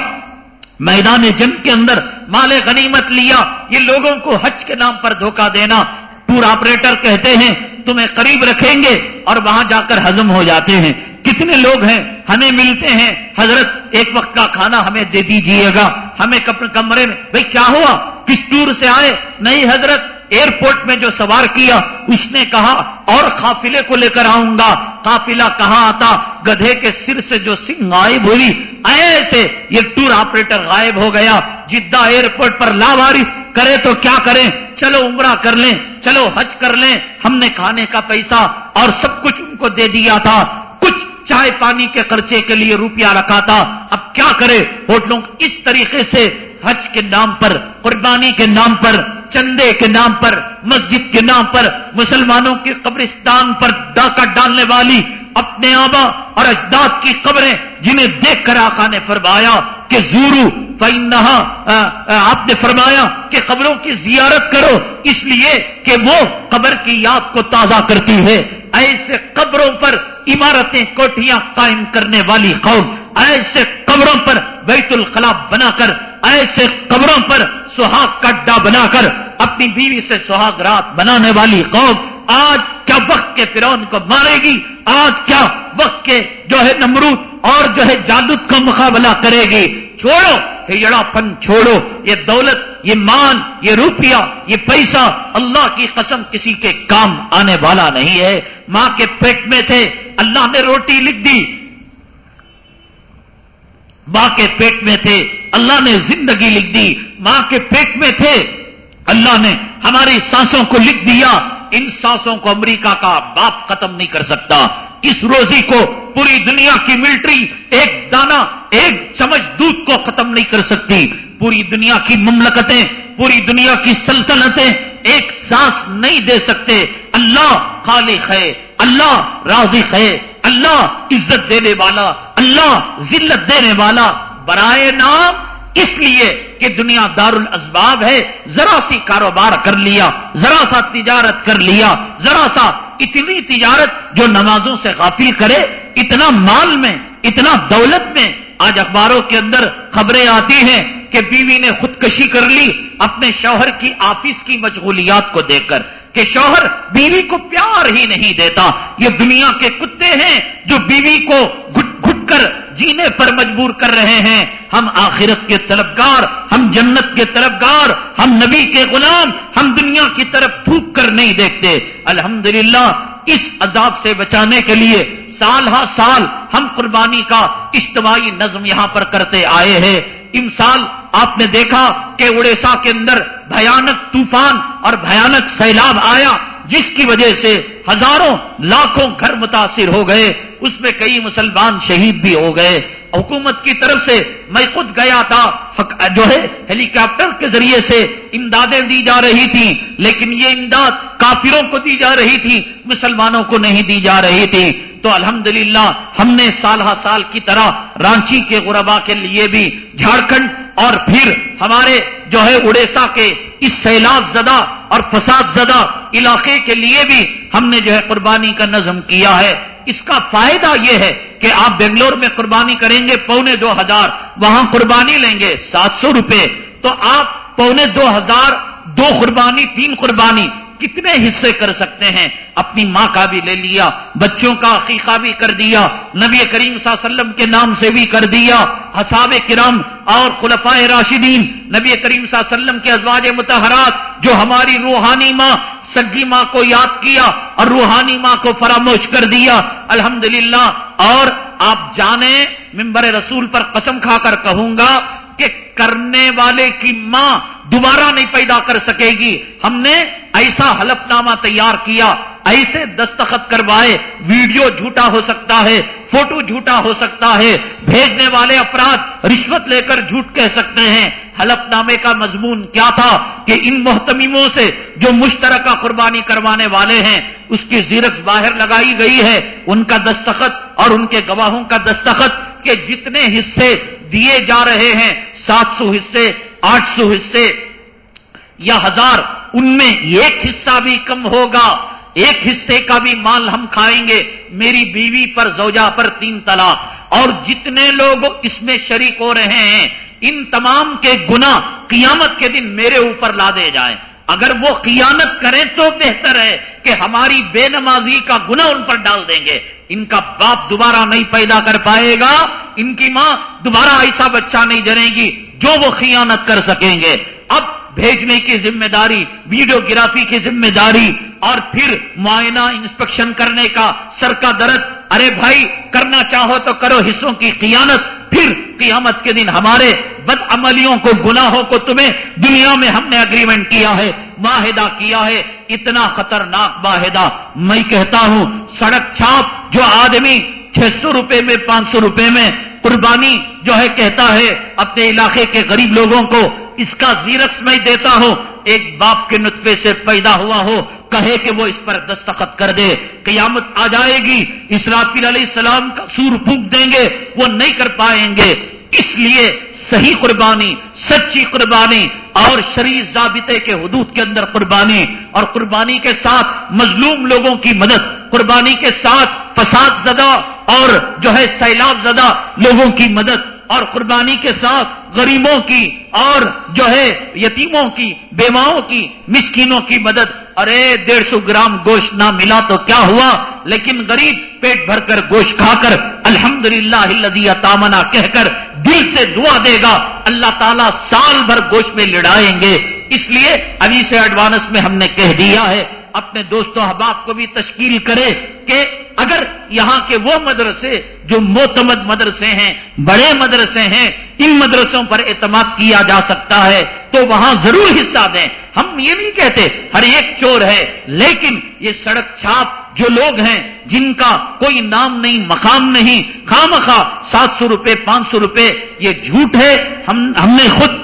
میدان جنگ کے اندر مال غنیمت لیا، یہ لوگوں کو حج کے نام پر دھوکہ دینا۔ ٹور آپریٹر کہتے ہیں، تمہیں قریب رکھیں گے اور وہاں جا کر ہزم ہو جاتے ہیں۔ کتنے لوگ ہیں، ہمیں ملتے ہیں۔ حضرت، ایک وقت کا کھانا ہمیں دے دیجیے گا۔ ہمیں کمرے میں بھائی کیا ہوا؟ کس ٹور سے آئے؟ نہیں حضرت، ایئرپورٹ میں جو سوار کیا، اس نے کہا، اور قافلے کو لے کر آؤں گا۔ قافلہ کہاں آتا؟ گدھے کے سر سے جو سنگ غائب ہوئی ایسے یہ ٹور آپریٹر غائب ہو گیا، جدہ ایئرپورٹ پر لاوارث، کرے تو کیا کریں؟ چلو عمرہ کر لیں، چلو حج کر لیں۔ ہم نے کھانے کا پیسہ اور سب کچھ ان کو دے دیا تھا۔ کچھ چائے پانی کے خرچے کے لیے روپیہ رکھا تھا۔ اب کیا کرے؟ ہوٹلوں اس طریقے سے حج کے نام پر، قربانی کے نام پر، چندے کے نام پر، مسجد کے نام پر، مسلمانوں کے قبرستان پر ڈاکہ ڈالنے والی اپنے آبا اور اجداد کی قبریں جنہیں دیکھ کر آقا نے فرمایا کہ زورو فنہا آپ نے فرمایا کہ قبروں کی زیارت کرو، اس لیے کہ وہ قبر کی یاد کو تازہ کرتی ہے۔ ایسے قبروں پر عمارتیں، کوٹیاں قائم کرنے والی قوم، ایسے قبروں پر بیت الخلا بنا کر، ایسے قبروں پر سہاگ کڈا بنا کر، اپنی بیوی سے سہاگ رات بنانے والی قوم، آج کیا وقت کے فرون کو مارے گی؟ آج کیا وقت کے جو ہے نمرود اور جو ہے جالد کا مقابلہ کرے گی؟ چھوڑو ہجڑا پن چھوڑو، یہ دولت، یہ مان، یہ روپیہ، یہ پیسہ اللہ کی قسم کسی کے کام آنے والا نہیں ہے۔ ماں کے پیٹ میں تھے، اللہ نے روٹی لکھ دی۔ ماں کے پیٹ میں تھے، اللہ نے زندگی لکھ دی۔ ماں کے پیٹ میں تھے، اللہ نے ہماری سانسوں کو لکھ دیا۔ ان سانسوں کو امریکہ کا باپ ختم نہیں کر سکتا۔ اس روزی کو پوری دنیا کی ملٹری ایک دانا، ایک چمچ دودھ کو ختم نہیں کر سکتی۔ پوری دنیا کی مملکتیں، پوری دنیا کی سلطنتیں ایک سانس نہیں دے سکتے۔ اللہ خالق ہے، اللہ رازق ہے، اللہ عزت دینے والا، اللہ ذلت دینے والا۔ برائے نام اس لیے کہ دنیا دار الاسباب ہے، ذرا سی کاروبار کر لیا، ذرا سا تجارت کر لیا، ذرا سا اتنی تجارت جو نمازوں سے غافل کرے، اتنا مال میں، اتنا دولت میں۔ آج اخباروں کے اندر خبریں آتی ہیں کہ بیوی نے خودکشی کر لی اپنے شوہر کی آفس کی مشغولیات کو دیکھ کر کہ شوہر بیوی کو پیار ہی نہیں دیتا۔ یہ دنیا کے کتے ہیں جو بیوی کو کر جینے پر مجبور کر رہے ہیں۔ ہم آخرت کے طلبگار، ہم جنت کے طلبگار، ہم نبی کے غلام، ہم دنیا کی طرف تھوک کر نہیں دیکھتے۔ الحمدللہ، اس عذاب سے بچانے کے لیے سال ہا سال ہم قربانی کا اجتماعی نظم یہاں پر کرتے آئے ہیں۔ امسال، آپ نے دیکھا کہ اڑیسا کے اندر بھیانک طوفان اور بھیانک سیلاب آیا۔ جس کی وجہ سے ہزاروں لاکھوں گھر متاثر ہو گئے، اس میں کئی مسلمان شہید بھی ہو گئے۔ حکومت کی طرف سے میں خود گیا تھا جو ہے ہیلی کاپٹر کے ذریعے سے امدادیں دی جا رہی تھی، لیکن یہ امداد کافروں کو دی جا رہی تھی، مسلمانوں کو نہیں دی جا رہی تھی۔ تو الحمدللہ، ہم نے سال ہا سال کی طرح رانچی کے غربا کے لیے بھی جھارکھنڈ اور پھر ہمارے جو ہے اڑیسا کے اس سیلاب زدہ اور فساد زدہ علاقے کے لیے بھی ہم نے جو ہے قربانی کا نظم کیا ہے۔ اس کا فائدہ یہ ہے کہ آپ بنگلور میں قربانی کریں گے پونے دو ہزار، وہاں قربانی لیں گے سات سو روپے۔ تو آپ پونے دو ہزار، دو قربانی، تین قربانی کتنے حصے کر سکتے ہیں؟ اپنی ماں کا بھی لے لیا، بچوں کا عقیقہ بھی کر دیا، نبی کریم صلی اللہ علیہ وسلم کے نام سے بھی کر دیا حساب کرم اور خلفاء راشدین، نبی کریم صلی اللہ علیہ وسلم کے ازواج متحرات جو ہماری روحانی ماں سگی ماں کو یاد کیا اور روحانی ماں کو فراموش کر دیا۔ الحمدللہ، اور آپ جانیں ممبر رسول پر قسم کھا کر کہوں گا کہ کرنے والے کی ماں دوبارہ نہیں پیدا کر سکے گی۔ ہم نے ایسا حلف نامہ تیار کیا، ایسے دستخط کروائے، ویڈیو جھوٹا ہو سکتا ہے، فوٹو جھوٹا ہو سکتا ہے، بھیجنے والے افراد رشوت لے کر جھوٹ کہہ سکتے ہیں۔ حلف نامے کا مضمون کیا تھا کہ ان محتمیموں سے جو مشترکہ قربانی کروانے والے ہیں، اس کی زیرکس باہر لگائی گئی ہے۔ ان کا دستخط اور ان کے گواہوں کا دستخط کہ جتنے حصے دیے جا رہے ہیں، سات سو حصے آٹھ سو حصے یا ہزار، ان میں ایک حصہ بھی کم ہوگا، ایک حصے کا بھی مال ہم کھائیں گے۔ میری بیوی پر، زوجہ پر تین طلاق۔ اور جتنے لوگ اس میں شریک ہو رہے ہیں، ان تمام کے گنا قیامت کے دن میرے اوپر لا دے جائیں۔ اگر وہ قیامت کریں تو بہتر ہے کہ ہماری بے نمازی کا گنا ان پر ڈال دیں گے۔ ان کا باپ دوبارہ نہیں پیدا کر پائے گا، ان کی ماں دوبارہ ایسا بچہ نہیں جنے گی۔ جو وہ خیانت کر سکیں گے۔ اب بھیجنے کی ذمہ داری ویڈیوگرافی کی ذمہ داری اور پھر معائنہ، انسپیکشن کرنے کا سر کا درد۔ ارے بھائی، کرنا چاہو تو کرو حصوں کی قیانت پھر قیامت کے دن ہمارے بد عملیوں کو، گناہوں کو تمہیں دنیا میں ہم نے اگریمنٹ کیا ہے، معاہدہ کیا ہے۔ اتنا خطرناک معاہدہ۔ میں کہتا ہوں، سڑک چھاپ جو آدمی چھ سو روپے میں، پانچ سو روپے میں قربانی جو ہے کہتا ہے اپنے علاقے کے غریب لوگوں کو، اس کا زیرکس میں دیتا ہوں، ایک باپ کے نطفے سے پیدا ہوا ہو، کہے کہ وہ اس پر دستخط کر دے، قیامت آ جائے گی، اسرافیل علیہ السلام کا سور پھونک دیں گے، وہ نہیں کر پائیں گے۔ اس لیے صحیح قربانی، سچی قربانی اور شریف ضابطے کے حدود کے اندر قربانی اور قربانی کے ساتھ مظلوم لوگوں کی مدد، قربانی کے ساتھ فساد زدہ اور جو ہے سیلاب زدہ لوگوں کی مدد اور قربانی کے ساتھ غریبوں کی اور جو ہے یتیموں کی، بیماؤں کی، مسکینوں کی مدد۔ ارے، ڈیڑھ سو گرام گوشت نہ ملا تو کیا ہوا؟ لیکن غریب پیٹ بھر کر گوشت کھا کر الحمد للہ تامنا کہہ کر دل سے دعا دے گا، اللہ تعالیٰ سال بھر گوشت میں لڑائیں گے۔ اس لیے ابھی سے ایڈوانس میں ہم نے کہہ دیا ہے اپنے دوستوں احباب کو بھی تشکیل کرے کہ اگر یہاں کے وہ مدرسے جو موتمد مدرسے ہیں، بڑے مدرسے ہیں، ان مدرسوں پر اعتماد کیا جا سکتا ہے تو وہاں ضرور حصہ دیں۔ ہم یہ نہیں کہتے ہر ایک چور ہے، لیکن یہ سڑک چھاپ جو لوگ ہیں، جن کا کوئی نام نہیں، مقام نہیں خام خواہ سات سو روپے، پانچ سو روپے، یہ جھوٹ ہے۔ ہم ہم نے خود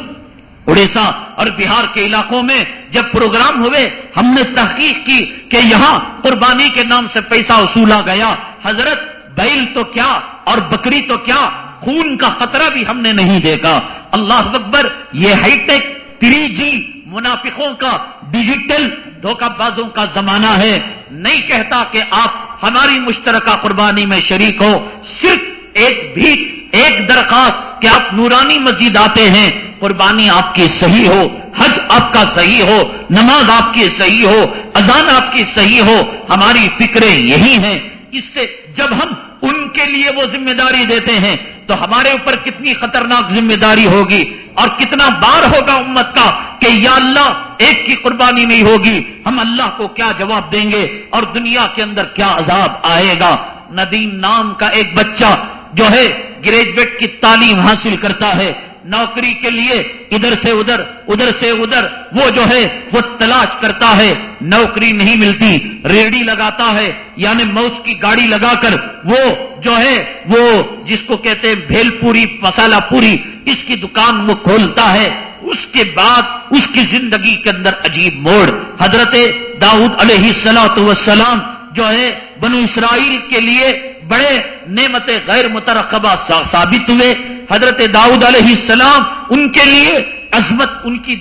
اڑیسہ اور بہار کے علاقوں میں جب پروگرام ہوئے، ہم نے تحقیق کی کہ یہاں قربانی کے نام سے پیسہ وصولا گیا۔ حضرت بیل تو کیا اور بکری تو کیا؟ خون کا خطرہ بھی ہم نے نہیں دیکھا۔ اللہ اکبر، یہ ہائی ٹیک تری جی منافقوں کا ڈیجیٹل دھوکہ بازوں کا زمانہ ہے۔ نہیں کہتا کہ آپ ہماری مشترکہ قربانی میں شریک ہو، صرف ایک بھی ایک درخواست کہ آپ نورانی مسجد آتے ہیں، قربانی آپ کی صحیح ہو، حج آپ کا صحیح ہو، نماز آپ کی صحیح ہو، اذان آپ کی صحیح ہو، ہماری فکریں یہی ہیں۔ اس سے جب ہم ان کے لیے وہ ذمہ داری دیتے ہیں، تو ہمارے اوپر کتنی خطرناک ذمہ داری ہوگی اور کتنا بار ہوگا امت کا کہ یا اللہ ایک کی قربانی نہیں ہوگی، ہم اللہ کو کیا جواب دیں گے اور دنیا کے اندر کیا عذاب آئے گا۔ ندیم نام کا ایک بچہ جو ہے گریجویٹ کی تعلیم حاصل کرتا ہے نوکری کے لیے ادھر سے ادھر ادھر سے ادھر وہ جو ہے وہ تلاش کرتا ہے نوکری نہیں ملتی ریڑی لگاتا ہے یعنی موس کی گاڑی لگا کر وہ جو ہے وہ جس کو کہتے ہیں بھیل پوری مسالہ پوری اس کی دکان وہ کھولتا ہے اس کے بعد اس کی زندگی کے اندر عجیب موڑ حضرت داؤد علیہ السلاۃ وسلام جو ہے بنو اسرائیل کے لیے بڑے نعمت غیر مترقبہ ثابت ہوئے۔ حضرت داؤد علیہ السلام ان کے لیے عظمت ان کی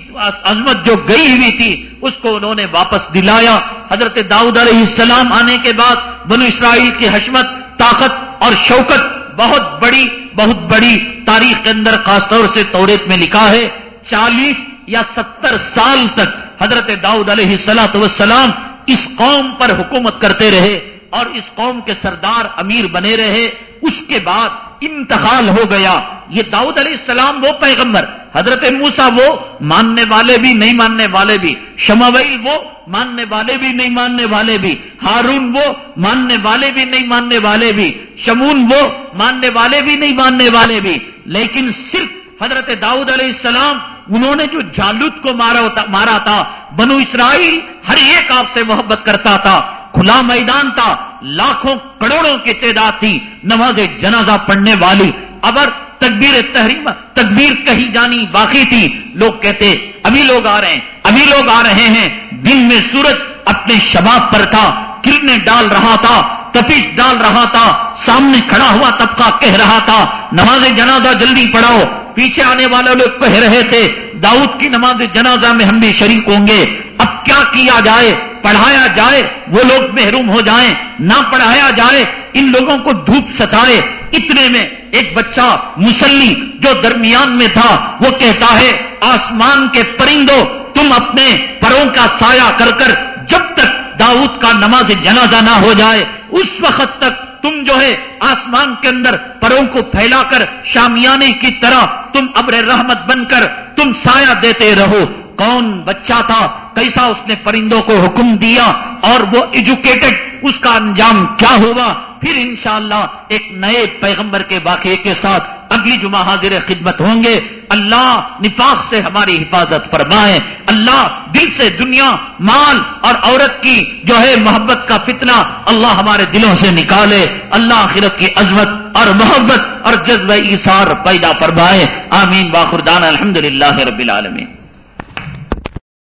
عظمت جو گئی ہوئی تھی، اس کو انہوں نے واپس دلایا۔ حضرت داؤد علیہ السلام آنے کے بعد بنو اسرائیل کی حشمت، طاقت اور شوکت بہت بڑی بہت بڑی تاریخ کے اندر خاص طور سے توریت میں لکھا ہے۔ چالیس یا ستر سال تک حضرت داؤد علیہ السلاۃ وسلام اس قوم پر حکومت کرتے رہے۔ اور اس قوم کے سردار امیر بنے رہے، اس کے بعد انتقال ہو گیا۔ یہ داؤد علیہ السلام وہ پیغمبر، حضرت موسا وہ، ماننے والے بھی نہیں ماننے والے بھی۔ شمویل وہ، ماننے والے بھی نہیں ماننے والے بھی۔ ہارون وہ، ماننے والے بھی نہیں ماننے والے بھی۔ شمون وہ، ماننے والے بھی نہیں ماننے والے بھی۔ لیکن صرف حضرت داؤد علیہ السلام، انہوں نے جو جالوت کو مارا تھا، بنو اسرائیل ہر ایک آپ سے محبت کرتا تھا۔ کھلا میدان تھا، لاکھوں کروڑوں کی تعداد تھی، نماز جنازہ پڑھنے والی۔ ابر تکبیر تحریم تکبیر کہیں جانی باقی تھی۔ لوگ کہتے، ابھی لوگ آ رہے ہیں، ابھی لوگ آ رہے ہیں۔ دن میں سورج اپنے شباب پر تھا کرنے ڈال رہا تھا تپیش ڈال رہا تھا، سامنے کھڑا ہوا طبقہ کہہ رہا تھا، نماز جنازہ جلدی پڑھاؤ۔ پیچھے آنے والے لوگ کہہ رہے تھے، داؤد کی نماز جنازہ میں ہم بھی شریک ہوں گے۔ اب کیا کیا جائے؟ پڑھایا جائے، وہ لوگ محروم ہو جائیں، نہ پڑھایا جائے، ان لوگوں کو دھوپ ستائے۔ اتنے میں ایک بچہ مسلی جو درمیان میں تھا، وہ کہتا ہے، آسمان کے پرندوں، تم اپنے پروں کا سایہ کر کر جب تک داؤد کا نماز جنازہ نہ ہو جائے، اس وقت تک تم جو ہے آسمان کے اندر پروں کو پھیلا کر شامیانے کی طرح تم ابر رحمت بن کر تم سایہ دیتے رہو۔ کون بچہ تھا، کیسا اس نے پرندوں کو حکم دیا اور وہ ایجوکیٹڈ اس کا انجام کیا ہوا؟ پھر انشاءاللہ ایک نئے پیغمبر کے واقعے کے ساتھ اگلی جمعہ حاضر خدمت ہوں گے۔ اللہ نفاق سے ہماری حفاظت فرمائے۔ اللہ دل سے دنیا، مال اور عورت کی جو ہے محبت کا فتنہ اللہ ہمارے دلوں سے نکالے۔ اللہ آخرت کی عظمت اور محبت اور جذبہ ایسار پیدا فرمائے۔ آمین۔ باخردان الحمد للہ رب العالمین۔